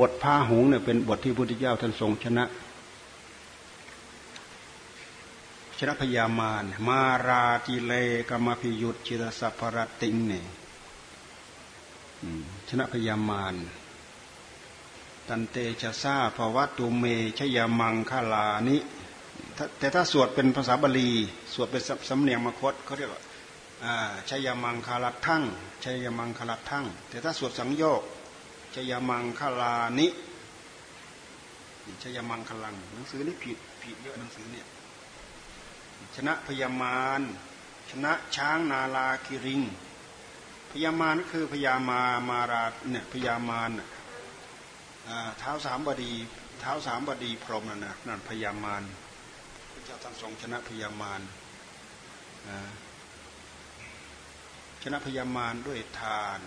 บทพาหงเนี่ยเป็นบทที่พุทธเจ้าท่านทรงชนะ ชนะพยามารมาราติเลกามาพิยุตจิตสัพพรติงเนี่ยชนะพยามารตันเตชะซาภวัตุเมชยามังคาลานิแต่ถ้าสวดเป็นภาษาบาลี สวดเป็นสำเนียงมคตเขาเรียกว่าชยามังคาลัทั้งชยามังคาลัทั้งแต่ถ้าสวดสังโยก ชยมังคลานิชยมังคลัง หนังสือนี่ผิดผิดเยอะหนังสือเนี่ยชนะพยามารชนะช้างนาลาคิริง พยามารคือพยามามาราเนี่ยพยามารเท้าสามบดีเท้าสามบดีพรหมนั่นนะนั่นพยามารพระเจ้าท่านทรงชนะพยามารชนะพยามารด้วยทาน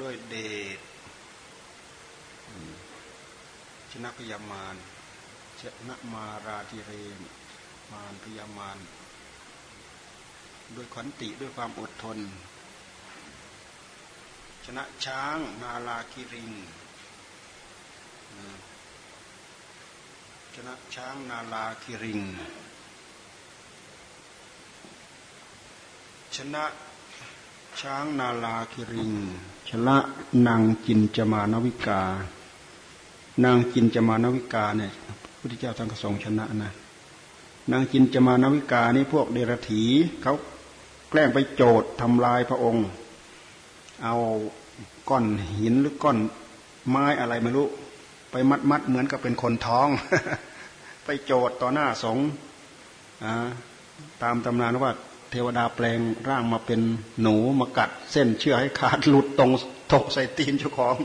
ด้วยเดชชนะพยามารชนะมาราธิเรนมารพยามารด้วยขันติด้วยความอดทน ชนะช้างนาลาคิริงชนะช้างนาลาคิริงชนะช้างนาลาคิริง ชนะนางจินจมานวิกา นางจินจมานวิกาเนี่ยพุทธเจ้าท่านก็ทรงชนะนะ นางจินจมานวิกานี่พวกเดรถีเขาแกล้งไปโจดทำลายพระองค์ เอาก้อนหินหรือก้อนไม้อะไรไม่รู้ ไปมัดมัดเหมือนกับเป็นคนท้อง ไปโจดต่อหน้าสงฆ์ตามตำนานว่า เทวดาแปลงร่างมาเป็นหนูมากัด เส้นเชื่อให้ขาดหลุดตรงตกใส่ตีนเจ้าของ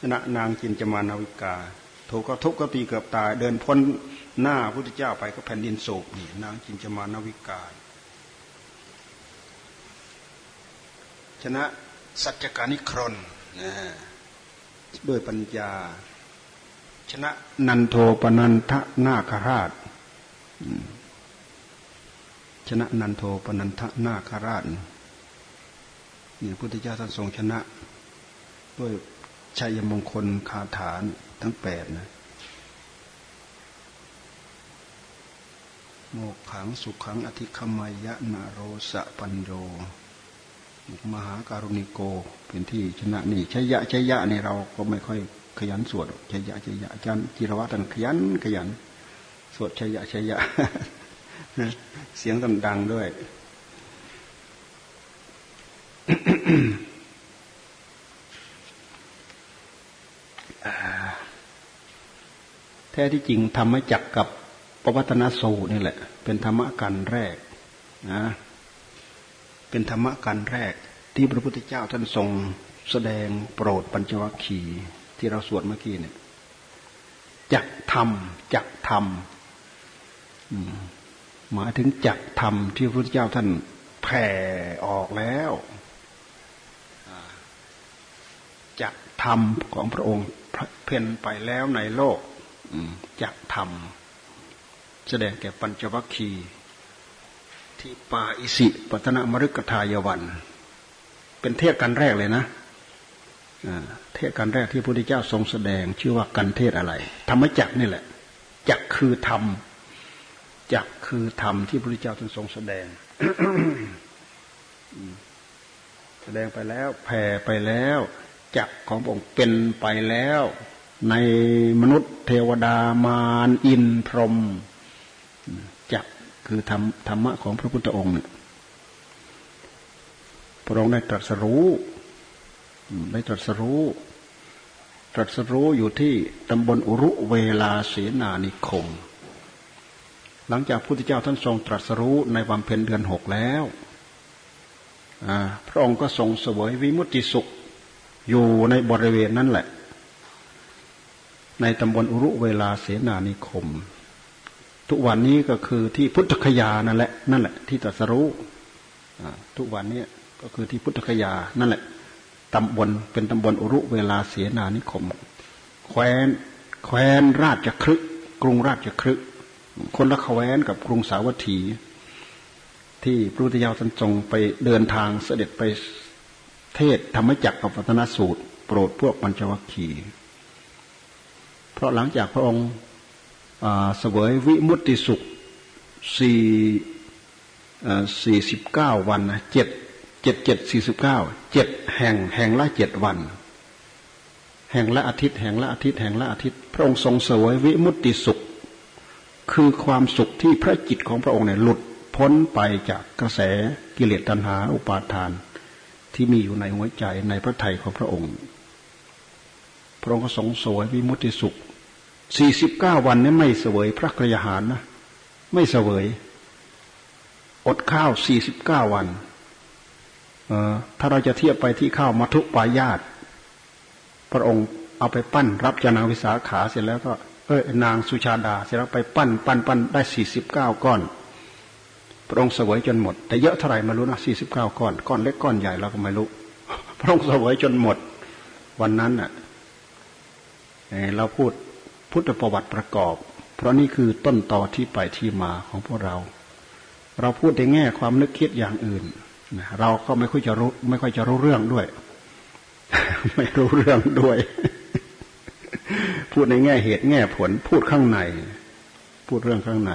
ชนะนางจินจมานาวิกา ถูกก็ทุบก็ตีเกือบตาย เดินพ้นหน้าพุทธเจ้าไปก็แผ่นดินโศกนี่นางจินจมานาวิกา ชนะสัจจการนิครนนะด้วยปัญญา ชนะนันโทปนันทนาคราช ชนะนันโทปนันทนาคราชนี่พุทธเจ้าท่านทรงชนะ ด้วยชัยมงคลคาถานทั้งแปดนะโมกขังสุขขังอธิคมายะนาโรสะปัญโยมหาการุณิโกเป็นที่ชนะนี่ชัยยะชัยยะนี่เราก็ไม่ค่อยขยันสวดชัยยะชัยยะอาจารย์จิรวัตรขยันขยัน สวดชัยยะชัยยะ เสียงดังๆด้วย แท้ที่จริงธรรมจักกับปวัตนสูนี่แหละ เป็นธรรมะกันแรกนะเป็นธรรมะการแรก ที่พระพุทธเจ้าท่านทรงแสดงโปรดปัญจวัคคีย์ที่เราสวดเมื่อกี้เนี่ยจักทำจักทำ หมายถึงจักทำที่พระพุทธเจ้าท่านแผ่ออกแล้วจักทำของพระองค์เพ่นไปแล้วในโลกจักทำแสดงแก่ปัญจวัคคีย์ที่ป่าอิสิปตนมฤกทายวัน เป็นเทศกันแรกเลยนะเทศกันแรกที่พระพุทธเจ้าทรงแสดง ชื่อว่ากันเทศอะไร ธรรมจักนี่แหละจักคือธรรม จักคือธรรมที่พระพุทธเจ้าทรงแสดง แสดงไปแล้วแผ่ไปแล้วจักของพระองค์เป็นไปแล้ว ในมนุษย์เทวดามารอินพรหมจับคือธรรมธรรมะของพระพุทธองค์เนี่ยพระองค์ได้ตรัสรู้ได้ตรัสรู้ตรัสรู้อยู่ที่ตำบลอุรุเวลาเสนานิคม หลังจากพุทธเจ้าท่านทรงตรัสรู้ในวันเพ็ญเดือนหกแล้วพระองค์ก็ทรงเสวยวิมุตติสุขอยู่ในบริเวณนั้นแหละ ในตำบลอุรุเวลาเสนานิคม ทุกวันนี้ก็คือที่พุทธคยานั่นแหละนั่นแหละ ที่ตรัสรู้ทุกวันนี้ก็คือที่พุทธคยานั่นแหละตำบลเป็นตำบลอุรุเวลาเสนานิคม แคว้นแคว้นราชครึกกรุงราชครึก คนละแวนกับกรุงสาวัตถี ที่พระพุทธเจ้าท่านทรงไปเดินทางเสด็จไปเทศธรรมจักรกับวัฒนสูตร โปรดพวกปัญจวัคคีย์เพราะหลังจากพระองค์เสวยวิมุตติสุขสี่สี่สิบเก้าวันนะเจ็ดเจ็ดเจ็ดสี่สิบเก้าเจ็ดแห่งแห่งละเจ็ดวัน แห่งละอาทิตย์แห่งละอาทิตย์แห่งละอาทิตย์ พระองค์ทรงเสวยวิมุตติสุข คือความสุขที่พระจิตของพระองค์เนี่ยหลุดพ้นไปจากกระแสกิเลสตัณหาอุปาทาน ที่มีอยู่ในหัวใจในพระทัยของพระองค์ พระองค์ก็ทรงสวยวิมุติสุขสี่สิบเก้าวันนี้ไม่เสวยพระกรยาหารนะ ไม่เสวย อดข้าวสี่สิบเก้าวัน ถ้าเราจะเทียบไปที่ข้าวมัทุปายาต พระองค์เอาไปปั้นรับจานาวิสาขาเสร็จแล้วก็ เออนางสุชาดาเสร็จแล้วไปปั้นปั้นปั้นได้สี่สิบเก้าก้อน พระองค์เสวยจนหมด แต่เยอะเท่าไหร่ไม่รู้นะสี่สิบเก้าก้อนก้อนเล็กก้อนใหญ่เราก็ไม่รู้ พระองค์เสวยจนหมด วันนั้นอะเราพูดพุทธประวัติประกอบ เพราะนี่คือต้นต่อที่ไปที่มาของพวกเรา เราพูดในแง่ความนึกคิดอย่างอื่นเราก็ไม่ค่อยจะรู้ ไม่ค่อยจะรู้เรื่องด้วย ไม่รู้เรื่องด้วย พูดในแง่เหตุแง่ผล พูดข้างใน พูดเรื่องข้างใน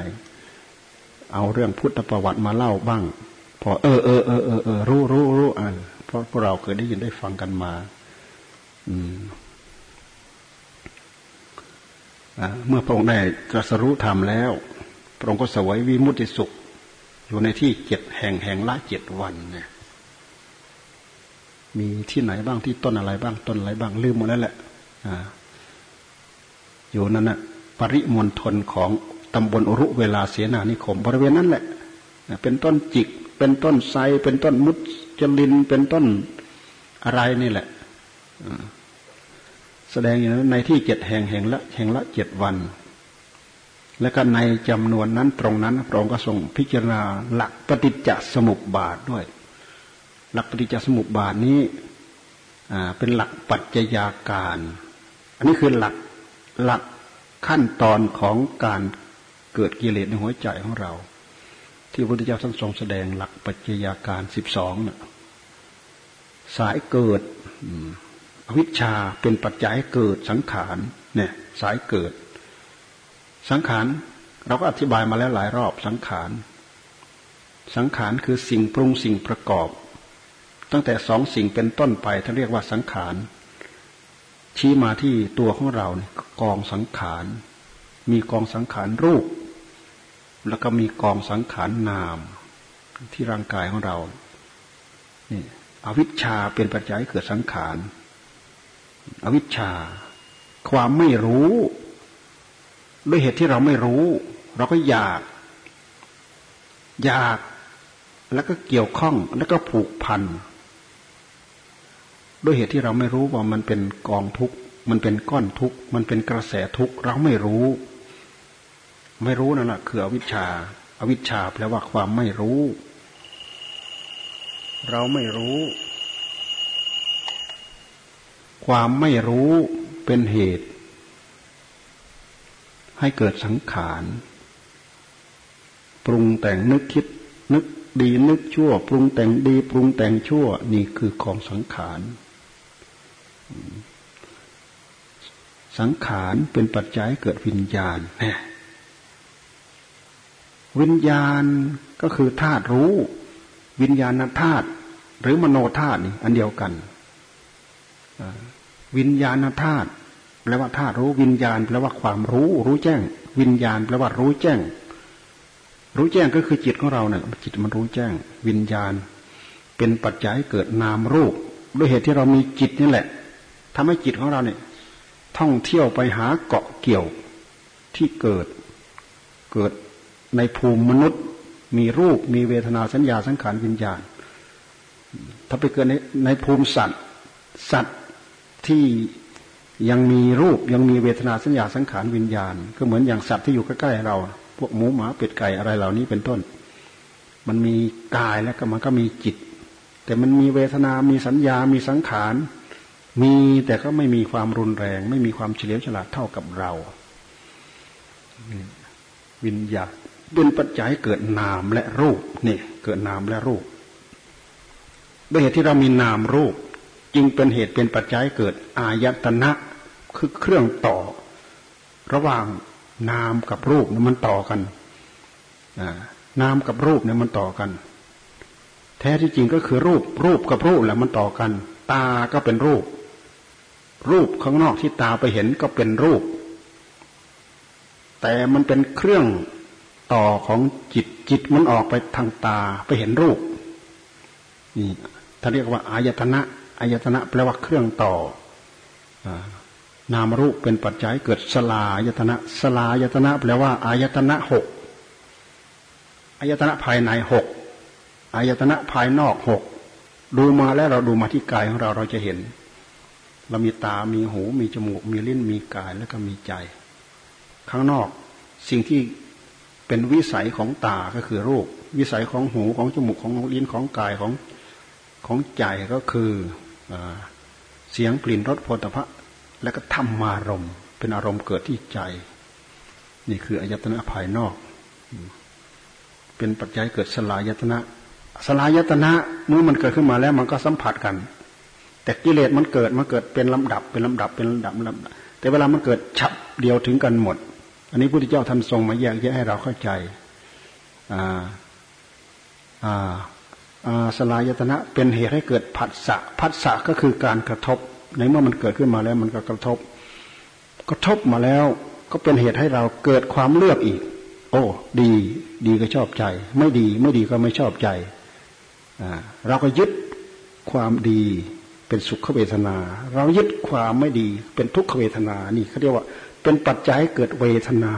เอาเรื่องพุทธประวัติมาเล่าบ้าง พอเออเออเออเออเออรู้รู้รู้อ่าเพราะพวกเราเคยได้ยินได้ฟังกันมา อืมเมื่อพระองค์ได้ตรัสรู้ธรรมแล้ว พระองค์ก็สวยวิมุติสุข อยู่ในที่เจ็ดแห่งแห่งละเจ็ดวันเนี่ยมีที่ไหนบ้างที่ต้นอะไรบ้างต้นอะไรบ้างลืมหมดแล้วแหละ อ่า อยู่นั่นนะปริมณฑลของตำบลอรุเวลาเสนานิคม บริเวณนั้นแหละเป็นต้นจิก เป็นต้นไทรเป็นต้นมุดจลินเป็นต้นอะไรนี่แหละแสดงอย่างนั้นในที่เจ็ดแห่งแห่งละแห่งละเจ็ดวัน และก็ในจำนวนนั้นตรงนั้นพระองค์ก็ทรงพิจารณาหลักปฏิจจสมุปบาทด้วย หลักปฏิจจสมุปบาทนี้เป็นหลักปัจจัยาการ อันนี้คือหลัก หลักขั้นตอนของการเกิดกิเลสในหัวใจของเรา ที่พระพุทธเจ้าท่านทรงแสดงหลักปัจจัยาการสิบสองน่ะสายเกิดอวิชชาเป็นปัจจัยเกิดสังขารเนี่ย สายเกิด สังขารเราก็อธิบายมาแล้วหลายรอบสังขารสังขารคือสิ่งปรุงสิ่งประกอบ ตั้งแต่สองสิ่งเป็นต้นไปท่านเรียกว่าสังขาร ชี้มาที่ตัวของเราเนี่ยกองสังขาร มีกองสังขารรูป แล้วก็มีกองสังขารนาม ที่ร่างกายของเรานี่อวิชชาเป็นปัจจัยเกิดสังขาร อวิชชา ความไม่รู้ ด้วยเหตุที่เราไม่รู้ เราก็อยาก อยาก แล้วก็เกี่ยวข้อง แล้วก็ผูกพัน ด้วยเหตุที่เราไม่รู้ว่ามันเป็นกองทุกข์มันเป็นก้อนทุกข์มันเป็นกระแสทุกข์เราไม่รู้ ไม่รู้นั่นแหละคืออวิชชาอาวิชชาแปลว่าความไม่รู้ เราไม่รู้ ความไม่รู้เป็นเหตุ ให้เกิดสังขารปรุงแต่งนึกคิด นึกดีนึกชั่ว ปรุงแต่งดี ปรุงแต่งชั่ว นี่คือของสังขาร สังขารเป็นปัจจัยเกิดวิญญาณวิญญาณก็คือธาตุรู้ วิญญาณธาตุหรือมโนธาตุนี่อันเดียวกันวิญญาณธาตุแปลว่าธาตุรู้วิญญาณแปลว่าความรู้ รู้แจ้ง วิญญาณแปลว่ารู้แจ้ง รู้แจ้งก็คือจิตของเราเนี่ยจิตมันรู้แจ้ง วิญญาณ เป็นปัจจัยเกิดนามรูป ด้วยเหตุที่เรามีจิตนี่แหละ ทำให้จิตของเราเนี่ย ท่องเที่ยวไปหาเกาะเกี่ยวที่เกิดเกิดในภูมิมนุษย์ มีรูปมีเวทนาสัญญาสังขารวิญญาณ ถ้าไปเกิดในในภูมิสัตว์ สัตว์ที่ยังมีรูปยังมีเวทนาสัญญาสังขารวิญญาณ ก็เหมือนอย่างสัตว์ที่อยู่ใกล้ๆเรา พวกหมูหมาเป็ดไก่อะไรเหล่านี้เป็นต้น มันมีกายแล้วก็มันก็มีจิต แต่มันมีเวทนา มีสัญญา มีสังขาร มีแต่ก็ไม่มีความรุนแรง ไม่มีความเฉลียวฉลาดเท่ากับเรา วิญญาณเป็นปัจจัยเกิดนามและรูปนี่เกิดนามและรูปด้วยเหตุที่เรามีนามรูป จึงเป็นเหตุเป็นปัจจัยเกิดอายตนะคือเครื่องต่อ ระหว่างนามกับรูปมันต่อกันนามกับรูปเนี่ยมันต่อกัน แท้ที่จริงก็คือรูป รูปกับรูปแหละมันต่อกัน ตาก็เป็นรูป รูปข้างนอกที่ตาไปเห็นก็เป็นรูป แต่มันเป็นเครื่องต่อของจิตจิตมันออกไปทางตาไปเห็นรูปนี่ท่านเรียกว่าอายตนะอายตนะแปลว่าเครื่องต่อนามรูปเป็นปัจจัยเกิดสลายตนะสลายตนะแปลว่าอายตนะหกอายตนะภายในหกอายตนะภายนอกหกดูมาแล้วเราดูมาที่กายของเราเราจะเห็น เรามีตา มีหู มีจมูก มีลิ้น มีกาย แล้วก็มีใจ ข้างนอกสิ่งที่เป็นวิสัยของตา ก็คือรูป วิสัยของหู ของจมูก ของลิ้น ของกาย ของของใจก็คืออเสียงกลิ่นรสโผฏฐะและก็ธรรมารมเป็นอารมณ์เกิดที่ใจ นี่คืออายตนะภายนอก เป็นปัจจัยเกิดสลายตนะ สลายตนะเมื่อมันเกิดขึ้นมาแล้วมันก็สัมผัสกัน แต่กิเลสมันเกิดมันเกิดเป็นลำดับเป็นลำดับเป็นลำดับลำดับ แต่เวลามันเกิดฉับเดียวถึงกันหมด อันนี้พระพุทธเจ้าท่านทรงมาแยกแยะให้เราเข้าใจอ่าอ่าสลายตนะเป็นเหตุให้เกิดผัสสะผัสสะก็คือการกระทบ ในเมื่อมันเกิดขึ้นมาแล้วมันก็กระทบ กระทบมาแล้วก็เป็นเหตุให้เราเกิดความเลือกอีก โอ้ ดี ดีก็ชอบใจ ไม่ดี ไม่ดีก็ไม่ชอบใจเราก็ยึดความดี เป็นสุขเวทนา เรายึดความไม่ดีเป็นทุกขเวทนานี่เขาเรียกว่า เป็นปัจจัยเกิดเวทนา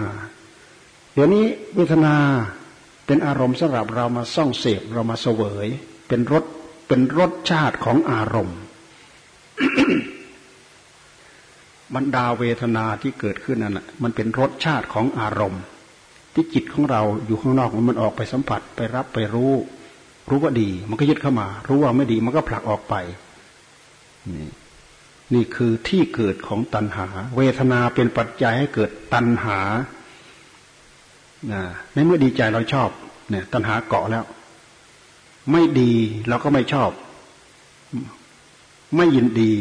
เดี๋ยวนี้เวทนาเป็นอารมณ์สำหรับเรามาส่องเสพเรามาเสวย เป็นรสเป็นรสชาติของอารมณ์บรรดาเวทนาที่เกิดขึ้นนั่นแหะมันเป็นรสชาติของอารมณ์ ที่จิตของเราอยู่ข้างนอกมันออกไปสัมผัสไปรับไปรู้ รู้ว่าดี มันก็ยึดเข้ามา รู้ว่าไม่ดีมันก็ผลักออกไป นี่นี่คือที่เกิดของตัณหา เวทนาเป็นปัจจัยให้เกิดตัณหาในเมื่อดีใจเราชอบ เนี่ย ตัณหาเกาะแล้ว ไม่ดีเราก็ไม่ชอบ ไม่ยินดี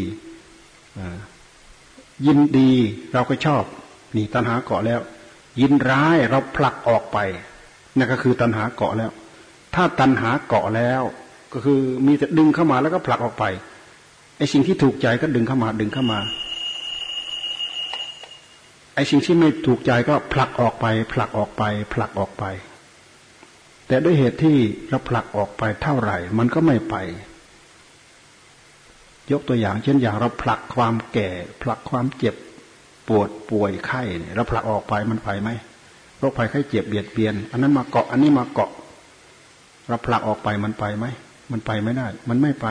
ยินดีเราก็ชอบ นี่ ตัณหาเกาะแล้ว ยินร้ายเราผลักออกไปนั่นก็คือตัณหาเกาะแล้ว ถ้าตัณหาเกาะแล้ว ก็คือมีแต่ดึงเข้ามาแล้วก็ผลักออกไป ไอ้สิ่งที่ถูกใจก็ดึงเข้ามาดึงเข้ามา ไอ้สิ่งที่ไม่ถูกใจก็ผลักออกไป ผลักออกไป ผลักออกไป แต่ด้วยเหตุที่เราผลักออกไปเท่าไหร่ มันก็ไม่ไป ยกตัวอย่างเช่นอย่างเราผลักความแก่ ผลักความเจ็บปวดป่วยไข้เราผลักออกไปมันไปไหมโรคภัยไข้เจ็บเบียดเบียน อันนั้นมาเกาะ อันนี้มาเกาะเราผลักออกไปมันไปไหมมันไปไม่ได้ มันไม่ไป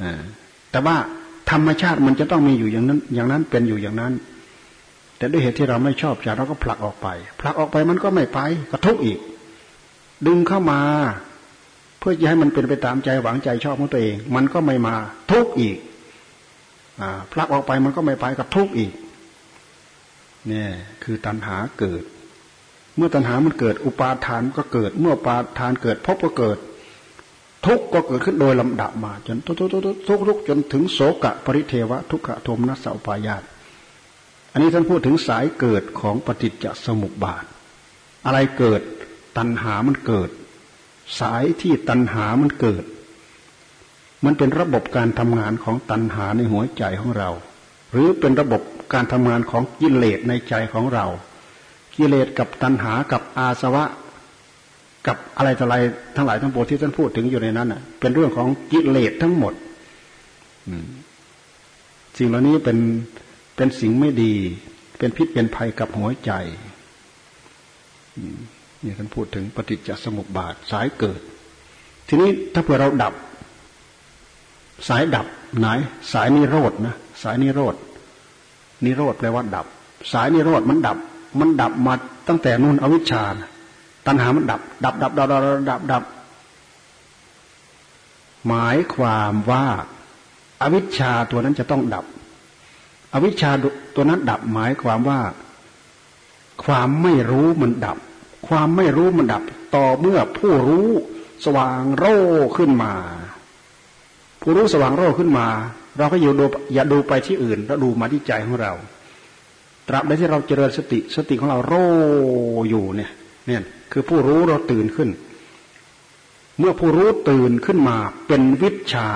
อ่า แต่ว่าธรรมชาติมันจะต้องมีอยู่อย่างนั้น อย่างนั้นเป็นอยู่อย่างนั้น แต่ด้วยเหตุที่เราไม่ชอบใจเราก็ผลักออกไป ผลักออกไปมันก็ไม่ไปกระทุกอีก ดึงเข้ามา เพื่อจะให้มันเป็นไปตามใจหวังใจชอบของตัวเอง มันก็ไม่มาทุกอีกอผลักออกไปมันก็ไม่ไปกับทุกอีกเนี่ยคือตัณหาเกิด เมื่อตัณหามันเกิด อุปาทานก็เกิด เมื่อปาทานเกิดพบก็เกิด ทุกก็เกิดขึ้นโดยลำดับมา จนทุกทุกทุกทุกทุกจนถึงโสกะปริเทวะทุกขโทมนัสสอุปายาตอันนี้ท่านพูดถึงสายเกิดของปฏิจจสมุปบาท อะไรเกิดตัณหามันเกิด สายที่ตัณหามันเกิด มันเป็นระบบการทำงานของตัณหาในหัวใจของเรา หรือเป็นระบบการทำงานของกิเลสในใจของเรา กิเลสกับตัณหากับอาสวะ กับอะไรต่ออะไรทั้งหลายทั้งปวงที่ท่านพูดถึงอยู่ในนั้นอะ เป็นเรื่องของกิเลสทั้งหมดสิ่งเหล่านี้เป็นเป็นสิ่งไม่ดี เป็นพิษเป็นภัยกับหัวใจนี่ท่านพูดถึงปฏิจจสมุปบาทสายเกิด ทีนี้ถ้าเผื่อเราดับ สายดับไหน สายนิโรธนะสายนิโรธนิโรธแปลว่าดับ สายนิโรธมันดับ มันดับมาตั้งแต่นู่นอวิชชา ตัณหามันดับ ดับ ดับ ดับ ดับ ดับดับ หมายความว่าอาวิชชาตัวนั้นจะต้องดับ อวิชชาตัวนั้นดับ หมายความว่า ความไม่รู้มันดับ ความไม่รู้มันดับ ต่อเมื่อผู้รู้สว่างโร่ขึ้นมา ผู้รู้สว่างโรคขึ้นมา เราก็อยู่ดูอย่าดูไปที่อื่นเราดูมาที่ใจของเราตราบใดที่เราเจริญสติสติของเราโรอยู่เนี่ยเนี่ย คือผู้รู้เราตื่นขึ้น เมื่อผู้รู้ตื่นขึ้นมาเป็นวิชา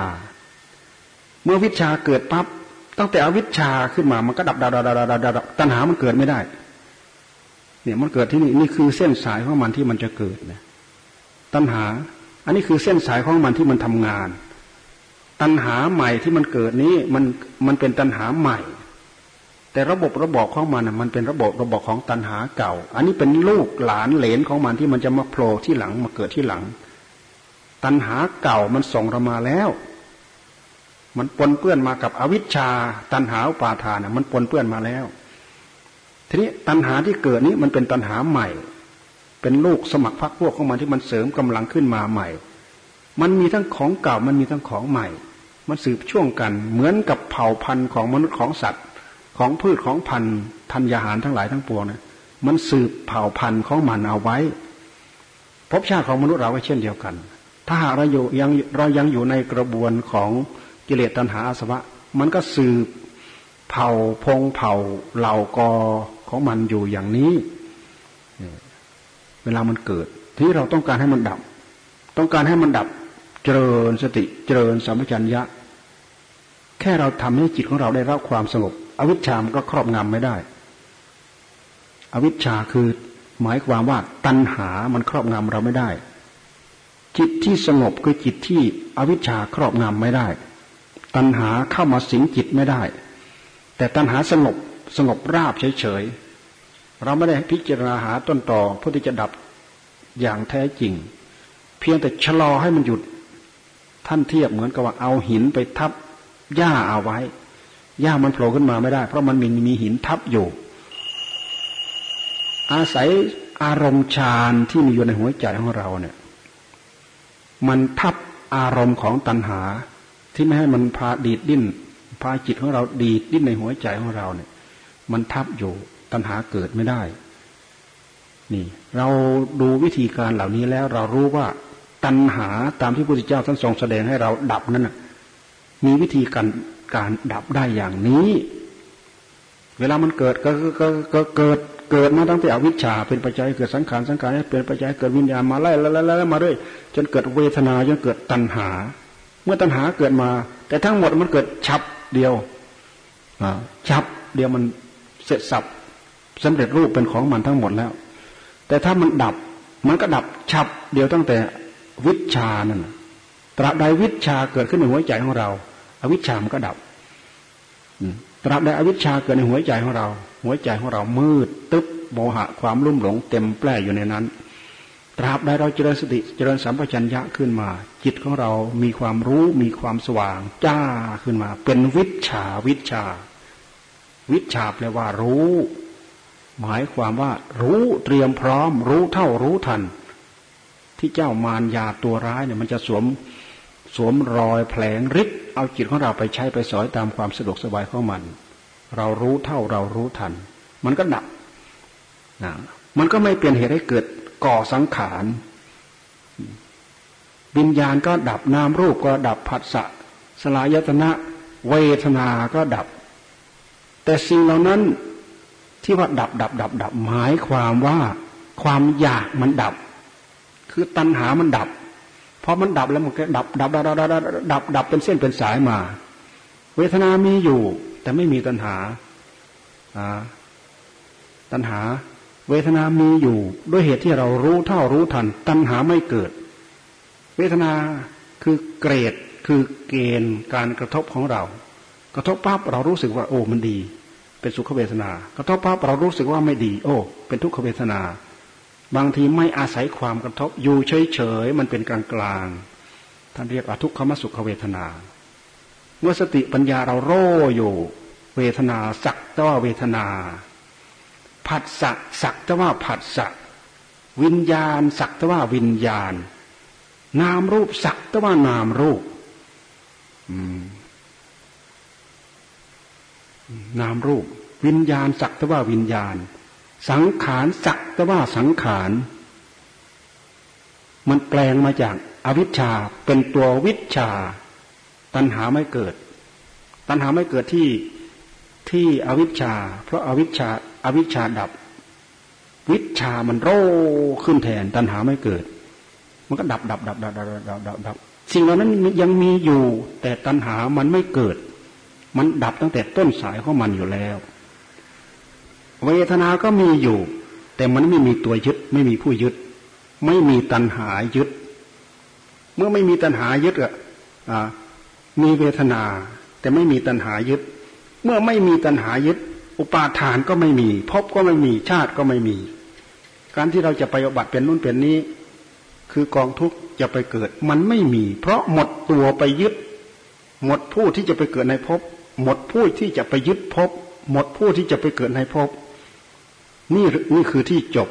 เมื่อวิชาเกิดปั๊บตั้งแต่อวิชาขึ้นมามันก็ดับดับดับดับดับดับตัณหามันเกิดไม่ได้ เนี่ยมันเกิดที่นี่นี่คือเส้นสายของมันที่มันจะเกิดนะตัณหา อันนี้คือเส้นสายของมันที่มันทำงาน ตัณหาใหม่ที่มันเกิดนี้มันมันเป็นตัณหาใหม่ แต่ระบบระบบของมันมันเป็นระบบระบบของตัณหาเก่า อันนี้เป็นลูกหลานเหลนของมันที่มันจะมาโผล่ที่หลังมาเกิดที่หลัง ตัณหาเก่ามันส่งเรามาแล้ว มันปนเปื้อนมากับอวิชชา ตันหาปาทานมันปนเปื้อนมาแล้ว ทีนี้ตันหาที่เกิดนี้มันเป็นตันหาใหม่ เป็นลูกสมัครพรรคพวกของมันที่มันเสริมกำลังขึ้นมาใหม่ มันมีทั้งของเก่ามันมีทั้งของใหม่ มันสืบช่วงกันเหมือนกับเผ่าพันธุ์ของมนุษย์ของสัตว์ ของพืชของพันธุ์ธัญญาหารทั้งหลายทั้งปวงเนะมันสืบเผ่าพันธุ์ของมันเอาไว้ภพชาติของมนุษย์เราก็เช่นเดียวกัน ถ้าหากเราอยู่ยังเรายังอยู่ในกระบวนของกิเลสตัณหาอาสวะ มันก็สืบเผ่าพงเผ่าเหล่ากอของมันอยู่อย่างนี้ เวลามันเกิด ที่เราต้องการให้มันดับ ต้องการให้มันดับเจริญสติเจริญสัมปชัญญะ แค่เราทำให้จิตของเราได้รับความสงบ อวิชชามันก็ครอบงำไม่ได้ อวิชชาคือหมายความว่าตัณหามันครอบงำเราไม่ได้ จิตที่สงบคือจิตที่อวิชชาครอบงำไม่ได้ ตัณหาเข้ามาสิงจิตไม่ได้ แต่ตัณหาสงบสงบราบเฉยๆเราไม่ได้พิจารณาหาต้นต่อเพื่อที่จะดับอย่างแท้จริง เพียงแต่ชะลอให้มันหยุดท่านเทียบเหมือนกับว่าเอาหินไปทับหญ้าเอาไว้ หญ้ามันโผล่ขึ้นมาไม่ได้ เพราะมันมีมีหินทับอยู่ อาศัยอารมณ์ฌานที่มีอยู่ในหัวใจของเราเนี่ย มันทับอารมณ์ของตัณหา ที่ไม่ให้มันพาดีดดิ้นพาจิตของเราดีดดิ้นในหัวใจของเราเนี่ย มันทับอยู่ตัณหาเกิดไม่ได้ นี่ เราดูวิธีการเหล่านี้แล้วเรารู้ว่าตัณหาตามที่พระพุทธเจ้าท่านทรงแสดงให้เราดับนั้นมีวิธีการ การดับได้อย่างนี้ เวลามันเกิดก็ก็ก็เกิดเกิดมาตั้งแต่อวิชชาเป็นปัจจัยเกิดสังขารสังขารเป็นปัจจัยเกิดวิญญาณมาไล่แล้วแล้วมาเรื่อยจนเกิดเวทนาจนเกิดตัณหา เมื่อตัณหาเกิดมา แต่ทั้งหมดมันเกิดฉับเดียวฉับเดียวมันเสร็จสับสำเร็จรูปเป็นของมันทั้งหมดแล้ว แต่ถ้ามันดับมันก็ดับฉับเดียวตั้งแต่วิชานั่นตราบใดวิชาเกิดขึ้นในหัวใจของเราอวิชามันก็ดับ ตราบใดอวิชชาเกิดในหัวใจของเรา หัวใจของเรามืด ตึ๊บโมหะความลุ่มหลง เต็มแปร่อยู่ในนั้น ตราบใดเราเจริญสติเจริญสัมปชัญญะขึ้นมา จิตของเรามีความรู้มีความสว่าง จ้าขึ้นมา เป็นวิชาวิชา วิชาแปลว่ารู้ หมายความว่า รู้เตรียมพร้อม รู้เท่ารู้ทัน ที่เจ้ามารยาตัวร้ายเนี่ยมันจะสวม สวมรอยแผลงฤทธิ์เอาจิตของเราไปใช้ไปสอยตามความสะดวกสบายของมัน เรารู้เท่าเรารู้ทัน มันก็ดับนะมันก็ไม่เปลี่ยนเหตุให้เกิดก่อสังขารวิญญาณก็ดับนามรูปก็ดับผัสสะสลายตนะเวทนาก็ดับ แต่สิ่งเหล่านั้นที่ว่าดับดับดับดับหมายความว่าความอยากมันดับ คือตัณหามันดับ พอมันดับแล้วมันก็ดับดับดับดับดับดับดับเป็นเส้นเป็นสายมา เวทนามีอยู่ แต่ไม่มีตัณหาตัณหา เวทนามีอยู่ด้วยเหตุที่เรารู้เท่ารู้ทัน ตัณหาไม่เกิด เวทนาคือเกรดคือเกณฑ์การกระทบของเรา กระทบปั๊บเรารู้สึกว่า โอ้มันดี เป็นสุขเวทนา กระทบปั๊บเรารู้สึกว่าไม่ดี โอ้ เป็นทุกขเวทนา บางทีไม่อาศัยความกระทบอยู่เฉยๆมันเป็นกลางกลางท่านเรียกอทุกขมสุขเวทนา เมื่อสติปัญญาเราโร่อยู่ เวทนาสักแต่ว่าเวทนาผัสสะสักแต่ว่าผัสสะวิญญาณ สักแต่ว่าวิญญาณ นามรูปสักแต่ว่านามรูปนามรูป วิญญาณสักแต่ว่าวิญญาณ สังขารสักแต่ว่าสังขาร มันแปลงมาจากอวิชชาเป็นตัววิชา ตัณหาไม่เกิด ตัณหาไม่เกิดที่ที่อวิชชา เพราะอาวิชชาอาวิชชาดับ วิชามันโรขึ้นแทน ตัณหาไม่เกิด มันก็ดับดับดับดับดับดับดับดับสิ่งเหล่านั้นยังมีอยู่ แต่ตัณหามันไม่เกิด มันดับตั้งแต่ต้นสายของมันอยู่แล้ว เวทนาก็มีอยู่ แต่มันไม่มีตัวยึด ไม่มีผู้ยึด ไม่มีตัณหายึด เมื่อไม่มีตัณหายึดอะมีเวทนา แต่ไม่มีตัณหายึด เมื่อไม่มีตัณหายึด อุปาทานก็ไม่มีภพก็ไม่มีชาติก็ไม่มี การที่เราจะไปอบัติเป็นนู่นเป็นนี้ คือกองทุกข์จะไปเกิด มันไม่มี เพราะหมดตัวไปยึด หมดผู้ที่จะไปเกิดในภพหมดผู้ที่จะไปยึดภพหมดผู้ที่จะไปเกิดในภพ นี่นี่คือที่จบ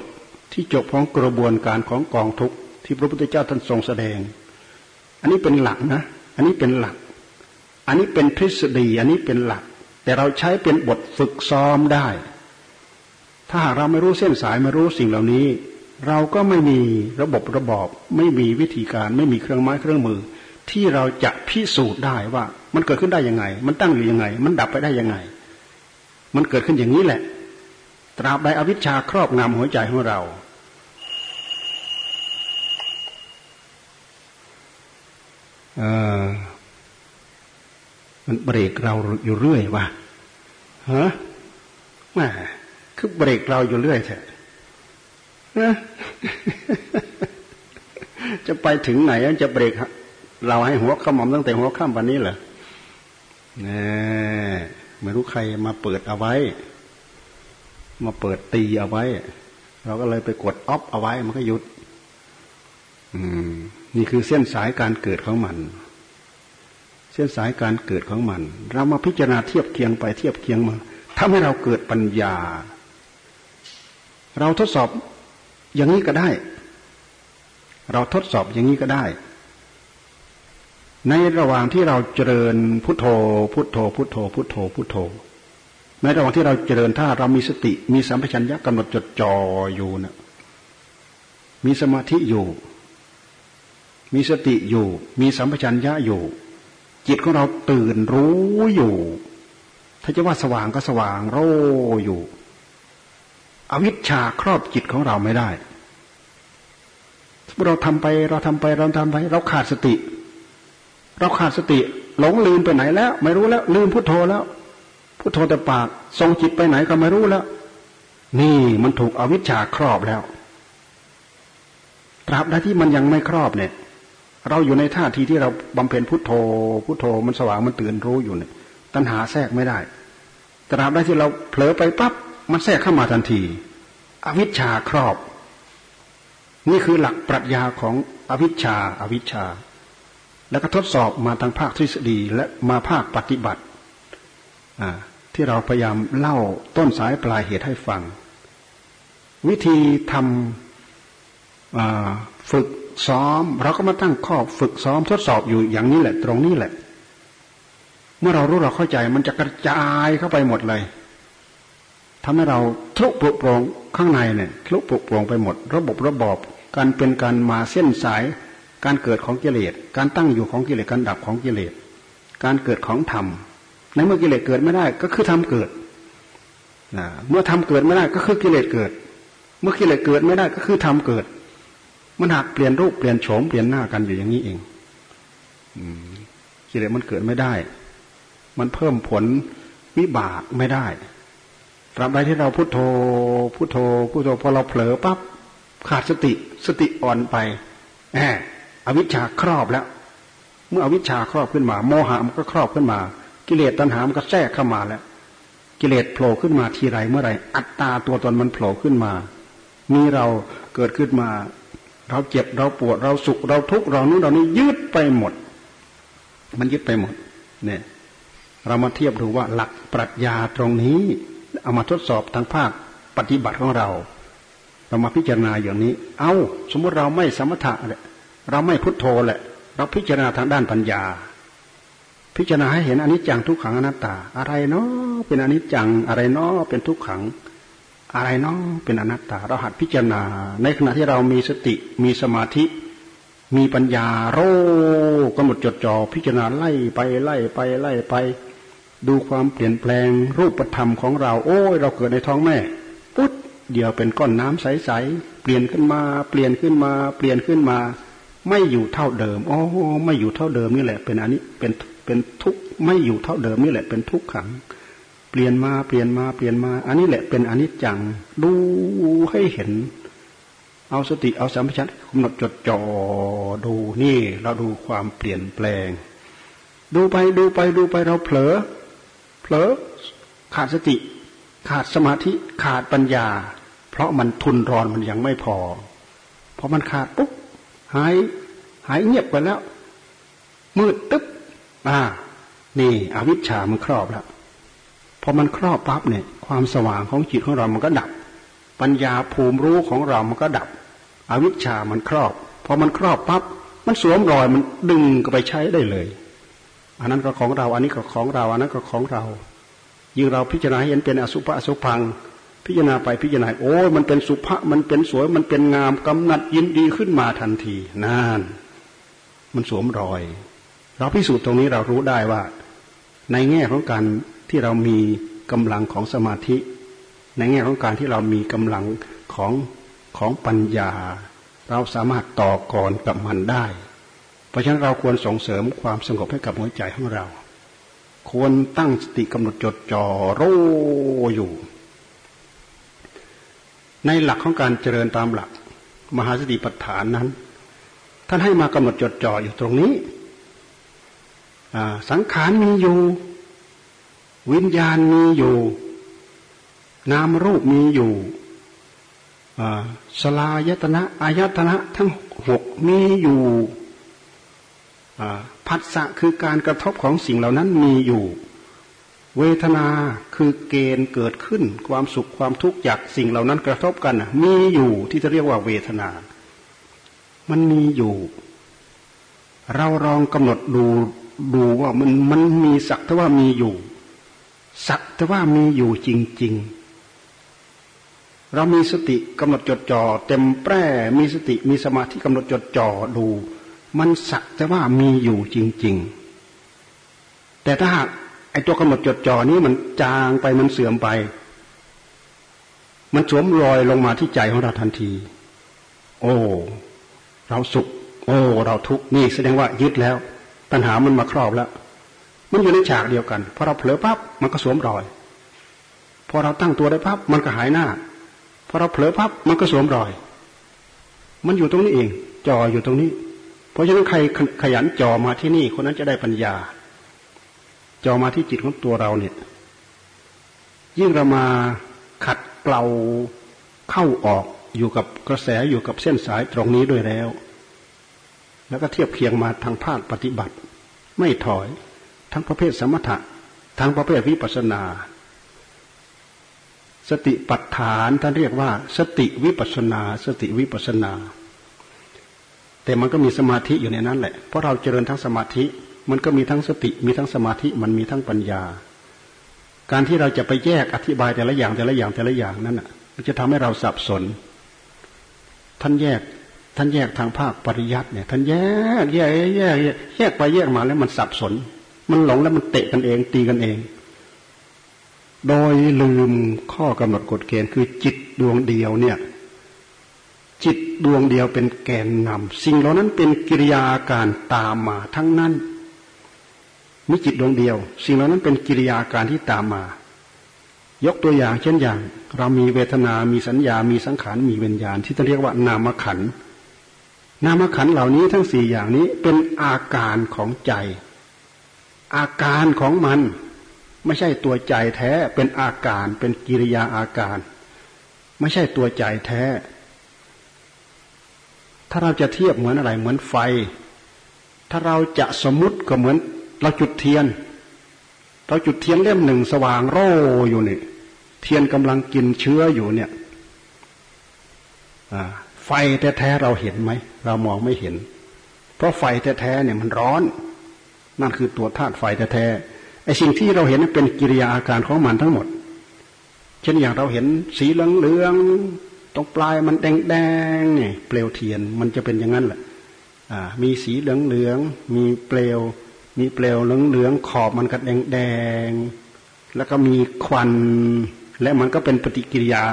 ที่จบของกระบวนการของกองทุกที่พระพุทธเจ้าท่านทรงแสดง อันนี้เป็นหลักนะ อันนี้เป็นหลัก อันนี้เป็นทฤษฎี อันนี้เป็นหลัก แต่เราใช้เป็นบทฝึกซ้อมได้ ถ้าหากเราไม่รู้เส้นสายไม่รู้สิ่งเหล่านี้ เราก็ไม่มีระบบระบอบ ไม่มีวิธีการ ไม่มีเครื่องไม้เครื่องมือ ที่เราจะพิสูจน์ได้ว่า มันเกิดขึ้นได้ยังไง มันตั้งอยู่ยังไง มันดับไปได้ยังไง มันเกิดขึ้นอย่างนี้แหละ ตราบใดอวิชชาครอบงำหัวใจของเรา เออมันเบรกเราอยู่เรื่อยว่ะฮะม่คือเบรกเราอยู่เรื่อยแท้จะไปถึงไหนจะเบรกเราให้หัวขมอมตั้งแต่หัวข้ามวันนี้เหรอนี่ไม่รู้ใครมาเปิดเอาไว้ มาเปิดตีเอาไว้ เราก็เลยไปกดออฟเอาไว้มันก็หยุด อืม นี่คือเส้นสายการเกิดของมัน เส้นสายการเกิดของมัน เรามาพิจารณาเทียบเคียงไปเทียบเคียงมาทำให้เราเกิดปัญญา เราทดสอบอย่างนี้ก็ได้ เราทดสอบอย่างนี้ก็ได้ ในระหว่างที่เราเจริญพุทโธ พุทโธ พุทโธ พุทโธ พุทโธ ในระหว่างที่เราเจริญถ้าเรามีสติ มีสัมปชัญญะกำหนดจดจ่ออยู่นะมีสมาธิอยู่ มีสติอยู่ มีสัมปชัญญะอยู่ จิตของเราตื่นรู้อยู่ ถ้าจะว่าสว่างก็สว่างโรอยู่ อวิชชาครอบจิตของเราไม่ได้เราทำไปเราทำไปเราทำไป เราขาดสติ เราขาดสติ หลงลืมไปไหนแล้ว ไม่รู้แล้ว ลืมพุทโธแล้ว พุทโธแต่ปาก ทรงจิตไปไหนก็ไม่รู้แล้ว นี่มันถูกอวิชชาครอบแล้ว ตราบใดที่มันยังไม่ครอบเนี่ย เราอยู่ในท่าทีที่เราบำเพ็ญพุทโธ พุทโธมันสว่างมันตื่นรู้อยู่เนี่ย ตัณหาแทรกไม่ได้ ตราบใดที่เราเผลอไปปั๊บมันแทรกเข้ามาทันที อวิชชาครอบ นี่คือหลักปรัชญาของอวิชชาอาวิชชา แล้วก็ทดสอบมาทางภาคทฤษฎีและมาภาคปฏิบัติ อ่า ที่เราพยายามเล่าต้นสายปลายเหตุให้ฟัง วิธีทำฝึกซ้อม เราก็มาตั้งข้อฝึกซ้อมทดสอบอยู่อย่างนี้แหละ ตรงนี้แหละ เมื่อเรารู้เราเข้าใจมันจะกระจายเข้าไปหมดเลยทำให้เราทุปลุกโปรงข้างในเนี่ยทุปลุกโปรงไปหมด ระบบระบอบการเป็นการมาเส้นสาย การเกิดของกิเลสการตั้งอยู่ของกิเลสการดับของกิเลสการเกิดของธรรม ในเมื่อกิเลสเกิดไม่ได้ก็คือธรรมเกิดเมื่อธรรมเกิดไม่ได้ก็คือกิเลสเกิด เมื่อกิเลสเกิดไม่ได้ก็คือธรรมเกิด มันหักเปลี่ยนรูปเปลี่ยนโฉมเปลี่ยนหน้ากันอยู่อย่างนี้เองกิเลสมันเกิดไม่ได้ มันเพิ่มผลวิบากไม่ได้ตราบใดที่เราพุโทโธพุโทโธพุโทโธพอเราเผลอปั๊บขาดสติสติอ่อนไปแหมอวิชชาครอบแล้ว เมื่ออวิชชาครอบขึ้นมา โมหะมันก็ครอบขึ้นมา กิเลสตัณหามันก็แทรกเข้ามาแล้ว กิเลสโผล่ขึ้นมาทีไรเมื่อไรอัตตาตัวตนมันโผล่ขึ้นมา มีเราเกิดขึ้นมา เราเจ็บเราปวดเราสุขเราทุกข์เรานู้นเรานี้ยึดไปหมด มันยึดไปหมด เนี่ย เรามาเทียบดูว่าหลักปรัชญาตรงนี้ เอามาทดสอบทางภาคปฏิบัติของเราเรามาพิจารณาอย่างนี้ เอาสมมติเราไม่สมถะแหละ เราไม่พุทโธแหละ เราพิจารณาทางด้านปัญญา พิจารณาให้เห็นอนิจจังทุกขังอนัตตา อะไรเนาะเป็นอนิจจังอะไรเนาะเป็นทุกขัง อะไรเนาะเป็นอนัตตา เราหัดพิจารณา ในขณะที่เรามีสติมีสมาธิ มีปัญญาโรกำหนดจดจ่อพิจารณาไล่ไปไล่ไปไล่ไป ดูความเปลี่ยนแปลงรูปธรรมของเรา โอ้ยเราเกิดในท้องแม่ปุ๊บเดี๋ยวเป็นก้อนน้ำใสๆเปลี่ยนขึ้นมา เปลี่ยนขึ้นมา เปลี่ยนขึ้นมา ไม่อยู่เท่าเดิม โอ้ไม่อยู่เท่าเดิมนี่แหละ เป็นอันนี้เป็น เป็นทุกข์ไม่อยู่เท่าเดิมนี่แหละเป็นทุกข์ขัง เปลี่ยนมาเปลี่ยนมาเปลี่ยนมา อันนี้แหละเป็นอนิจจัง ดูให้เห็น เอาสติเอาสัมผัสกำหนดจดจ่อดูนี่ เราดูความเปลี่ยนแปลง ดูไปดูไปดูไปเราเผลอ เผลอขาดสติ ขาดสมาธิขาดปัญญา เพราะมันทุนรอนมันยังไม่พอพอมันขาดปุ๊บหายหายเงียบไปแล้ว มืดตึ๊บ อ่า นี่อวิชชามันครอบแล้วพอมันครอบปั๊บเนี่ย ความสว่างของจิตของเรามันก็ดับ ปัญญาภูมิรู้ของเรามันก็ดับ อวิชชามันครอบพอมันครอบปั๊บมันสวมรอยมันดึงก็ไปใช้ได้เลย อันนั้นก็ของเรา อันนี้ก็ของเรา อันนั้นก็ของเรา ยิ่งเราพิจารณาเห็นเป็นอสุภะอสุพัง พิจารณาไปพิจารณาโอ้มันเป็นสุภะมันเป็นสวย มันเป็นงามกำนัดยินดีขึ้นมาทันทีนั่นมันสวมรอย เราพิสูจน์ตรงนี้เรารู้ได้ว่า ในแง่ของการที่เรามีกำลังของสมาธิ ในแง่ของการที่เรามีกำลังของของปัญญา เราสามารถต่อกรกับมันได้ เพราะฉะนั้นเราควรส่งเสริมความสงบให้กับหัวใจของเรา ควรตั้งสติกำหนดจดจ่อรู้อยู่ ในหลักของการเจริญตามหลัก มหาสติปัฏฐานนั้น ท่านให้มากำหนดจดจ่ออยู่ตรงนี้ สังขารมีอยู่ วิญญาณมีอยู่ นามรูปมีอยู่สลายตนะอายตนะทั้งหกมีอยู่ผัสสะคือการกระทบของสิ่งเหล่านั้นมีอยู่ เวทนาคือเกณฑ์เกิดขึ้น ความสุขความทุกข์จากสิ่งเหล่านั้นกระทบกันมีอยู่ที่จะเรียกว่าเวทนา มันมีอยู่ เราลองกำหนดดู ดูว่ามันมันมีสักแต่ว่ามีอยู่ สักแต่ว่ามีอยู่จริง ๆ เรามีสติกำหนดจดจ่อเต็มแปร่มีสติมีสมาธิกำหนดจดจ่อดู มันสักแต่ว่ามีอยู่จริง ๆ แต่ถ้าหากไอ้ตัวกำหนดจดจ่อนี้มันจางไปมันเสื่อมไป มันสวมรอยลงมาที่ใจของเราทันที โอ้ เราสุข โอ้ เราทุกข์นี่แสดงว่ายึดแล้ว ปัญหามันมาครอบแล้ว มันอยู่ในฉากเดียวกันพอเราเผลอปั๊บมันก็สวมรอยพอเราตั้งตัวได้ปั๊บมันก็หายหน้าพอเราเผลอพับมันก็สวมรอย มันอยู่ตรงนี้เองจออยู่ตรงนี้ เพราะฉะนั้นใครขยันจอมาที่นี่ คนนั้นจะได้ปัญญาจอมาที่จิตของตัวเราเนี่ย ยิ่งเรามาขัดเกลาเข้าออกอยู่กับกระแสอยู่กับเส้นสายตรงนี้ด้วยแล้ว แล้วก็เทียบเคียงมาทางภาคปฏิบัติ ไม่ถอย ทั้งประเภทสมถะทั้งประเภทวิปัสนา สติปัฏฐานท่านเรียกว่า สติวิปัสนา สติวิปัสนา แต่มันก็มีสมาธิอยู่ในนั้นแหละ เพราะเราเจริญทั้งสมาธิ มันก็มีทั้งสติ มีทั้งสมาธิ มันมีทั้งปัญญา การที่เราจะไปแยกอธิบายแต่ละอย่างแต่ละอย่างแต่ละอย่างนั้นอะมันจะทำให้เราสับสน ท่านแยก ท่านแยกทางภาคปริยัติเนี่ยท่านแยกแยกแยกแยกไปแยกมาแล้วมันสับสน มันหลงแล้วมันเตะกันเอง ตีกันเอง โดยลืมข้อกำหนดกฎเกณฑ์คือจิตดวงเดียวเนี่ย จิตดวงเดียวเป็นแกนนำสิ่งเหล่านั้นเป็นกิริยาการตามมาทั้งนั้นมีจิตดวงเดียว สิ่งเหล่านั้นเป็นกิริยาการที่ตามมา ยกตัวอย่างเช่นอย่าง เรามีเวทนา มีสัญญา มีสังขาร มีวิญญาณ ที่จะเรียกว่านามขัน นามขันเหล่านี้ทั้งสี่อย่างนี้เป็นอาการของใจ อาการของมันไม่ใช่ตัวใจแท้เป็นอาการเป็นกิริยาอาการ ไม่ใช่ตัวใจแท้ ถ้าเราจะเทียบเหมือนอะไรเหมือนไฟ ถ้าเราจะสมมติก็เหมือนเราจุดเทียน เราจุดเทียนเล่มหนึ่งสว่างโร่อยู่นี่เทียนกำลังกินเชื้ออยู่เนี่ย อ่า ไฟแท้ๆเราเห็นไหม เรามองไม่เห็น เพราะไฟแท้ๆเนี่ยมันร้อน นั่นคือตัวธาตุไฟแท้ๆไอ้สิ่งที่เราเห็นเป็นกิริยาอาการของมันทั้งหมด เช่นอย่างเราเห็นสีเหลืองเหลืองตรงปลายมันแดงแดงเนี่ยเปลวเทียนมันจะเป็นอย่างนั้นแหละมีสีเหลืองเหลืองมีเปลว มีเปลวเหลืองเหลืองขอบมันก็แดงแดงแล้วก็มีควันและมันก็เป็นปฏิกิริยา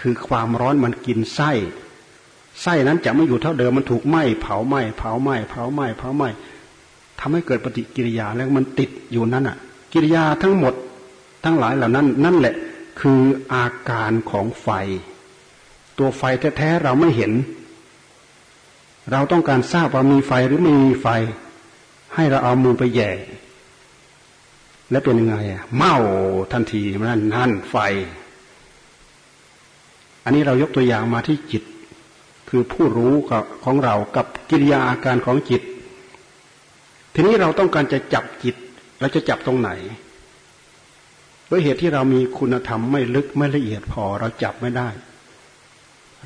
คือความร้อนมันกินไส้ ไส้นั้นจะไม่อยู่เท่าเดิมมันถูกไหม้เผาไหม้เผาไหม้เผาไหม้เผาไหม้ทำให้เกิดปฏิกิริยาแล้วมันติดอยู่นั้นอะ กิริยาทั้งหมดทั้งหลายเหล่านั้น นั่นแหละ คืออาการของไฟ ตัวไฟแท้ๆเราไม่เห็น เราต้องการทราบว่ามีไฟหรือไม่มีไฟ ให้เราเอามือไปแย่ แล้วเป็นยังไงอะเมาทันทีนั่นนั่นไฟ อันนี้เรายกตัวอย่างมาที่จิต คือผู้รู้ของเรากับกิริยาอาการของจิต ทีนี้เราต้องการจะจับจิตเราจะจับตรงไหนด้วยเหตุที่เรามีคุณธรรมไม่ลึกไม่ละเอียดพอเราจับไม่ได้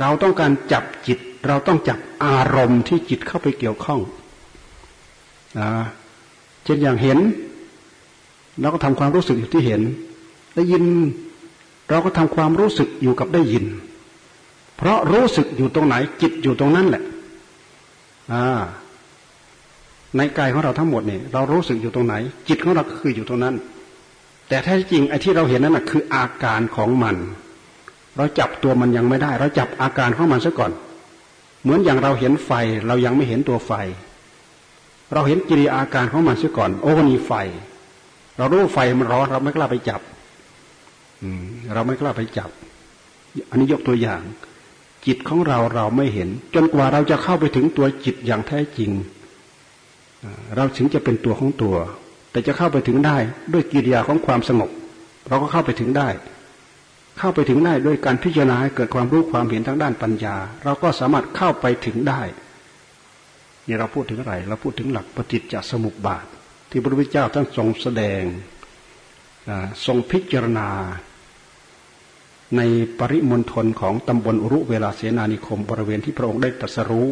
เราต้องการจับจิต เราต้องจับอารมณ์ที่จิตเข้าไปเกี่ยวข้องนะเช่นอย่างเห็น เราก็ทำความรู้สึกอยู่ที่เห็น ได้ยิน เราก็ทำความรู้สึกอยู่กับได้ยิน เพราะรู้สึกอยู่ตรงไหนจิตอยู่ตรงนั้นแหละในกายของเราทั้งหมดเนี่ยเรารู้สึกอยู่ตรงไหน จิตของเราคืออยู่ตรงนั้น แต่แท้จริงไอ้ที่เราเห็นนั่นคืออาการของมัน เราจับตัวมันยังไม่ได้ เราจับอาการของมันซะก่อน เหมือนอย่างเราเห็นไฟ เรายังไม่เห็นตัวไฟ เราเห็นกิริยาอาการของมันซะก่อน โอ้มีไฟ เรารู้ไฟมันร้อนเราไม่กล้าไปจับ อืมเราไม่กล้าไปจับ อันนี้ยกตัวอย่าง จิตของเราเราไม่เห็น จนกว่าเราจะเข้าไปถึงตัวจิตอย่างแท้จริง เราถึงจะเป็นตัวของตัว แต่จะเข้าไปถึงได้ด้วยกิริยาของความสงบ เราก็เข้าไปถึงได้ เข้าไปถึงได้ด้วยการพิจารณาให้เกิดความรู้ความเห็นทางด้านปัญญา เราก็สามารถเข้าไปถึงได้นี่เราพูดถึงอะไร เราพูดถึงหลักปฏิจจสมุปบาท ที่พระพุทธเจ้าท่านทรงแสดงทรงพิจารณา ในปริมณฑลของตำบลอุรุเวลาเสนานิคม บริเวณที่พระองค์ได้ตรัสรู้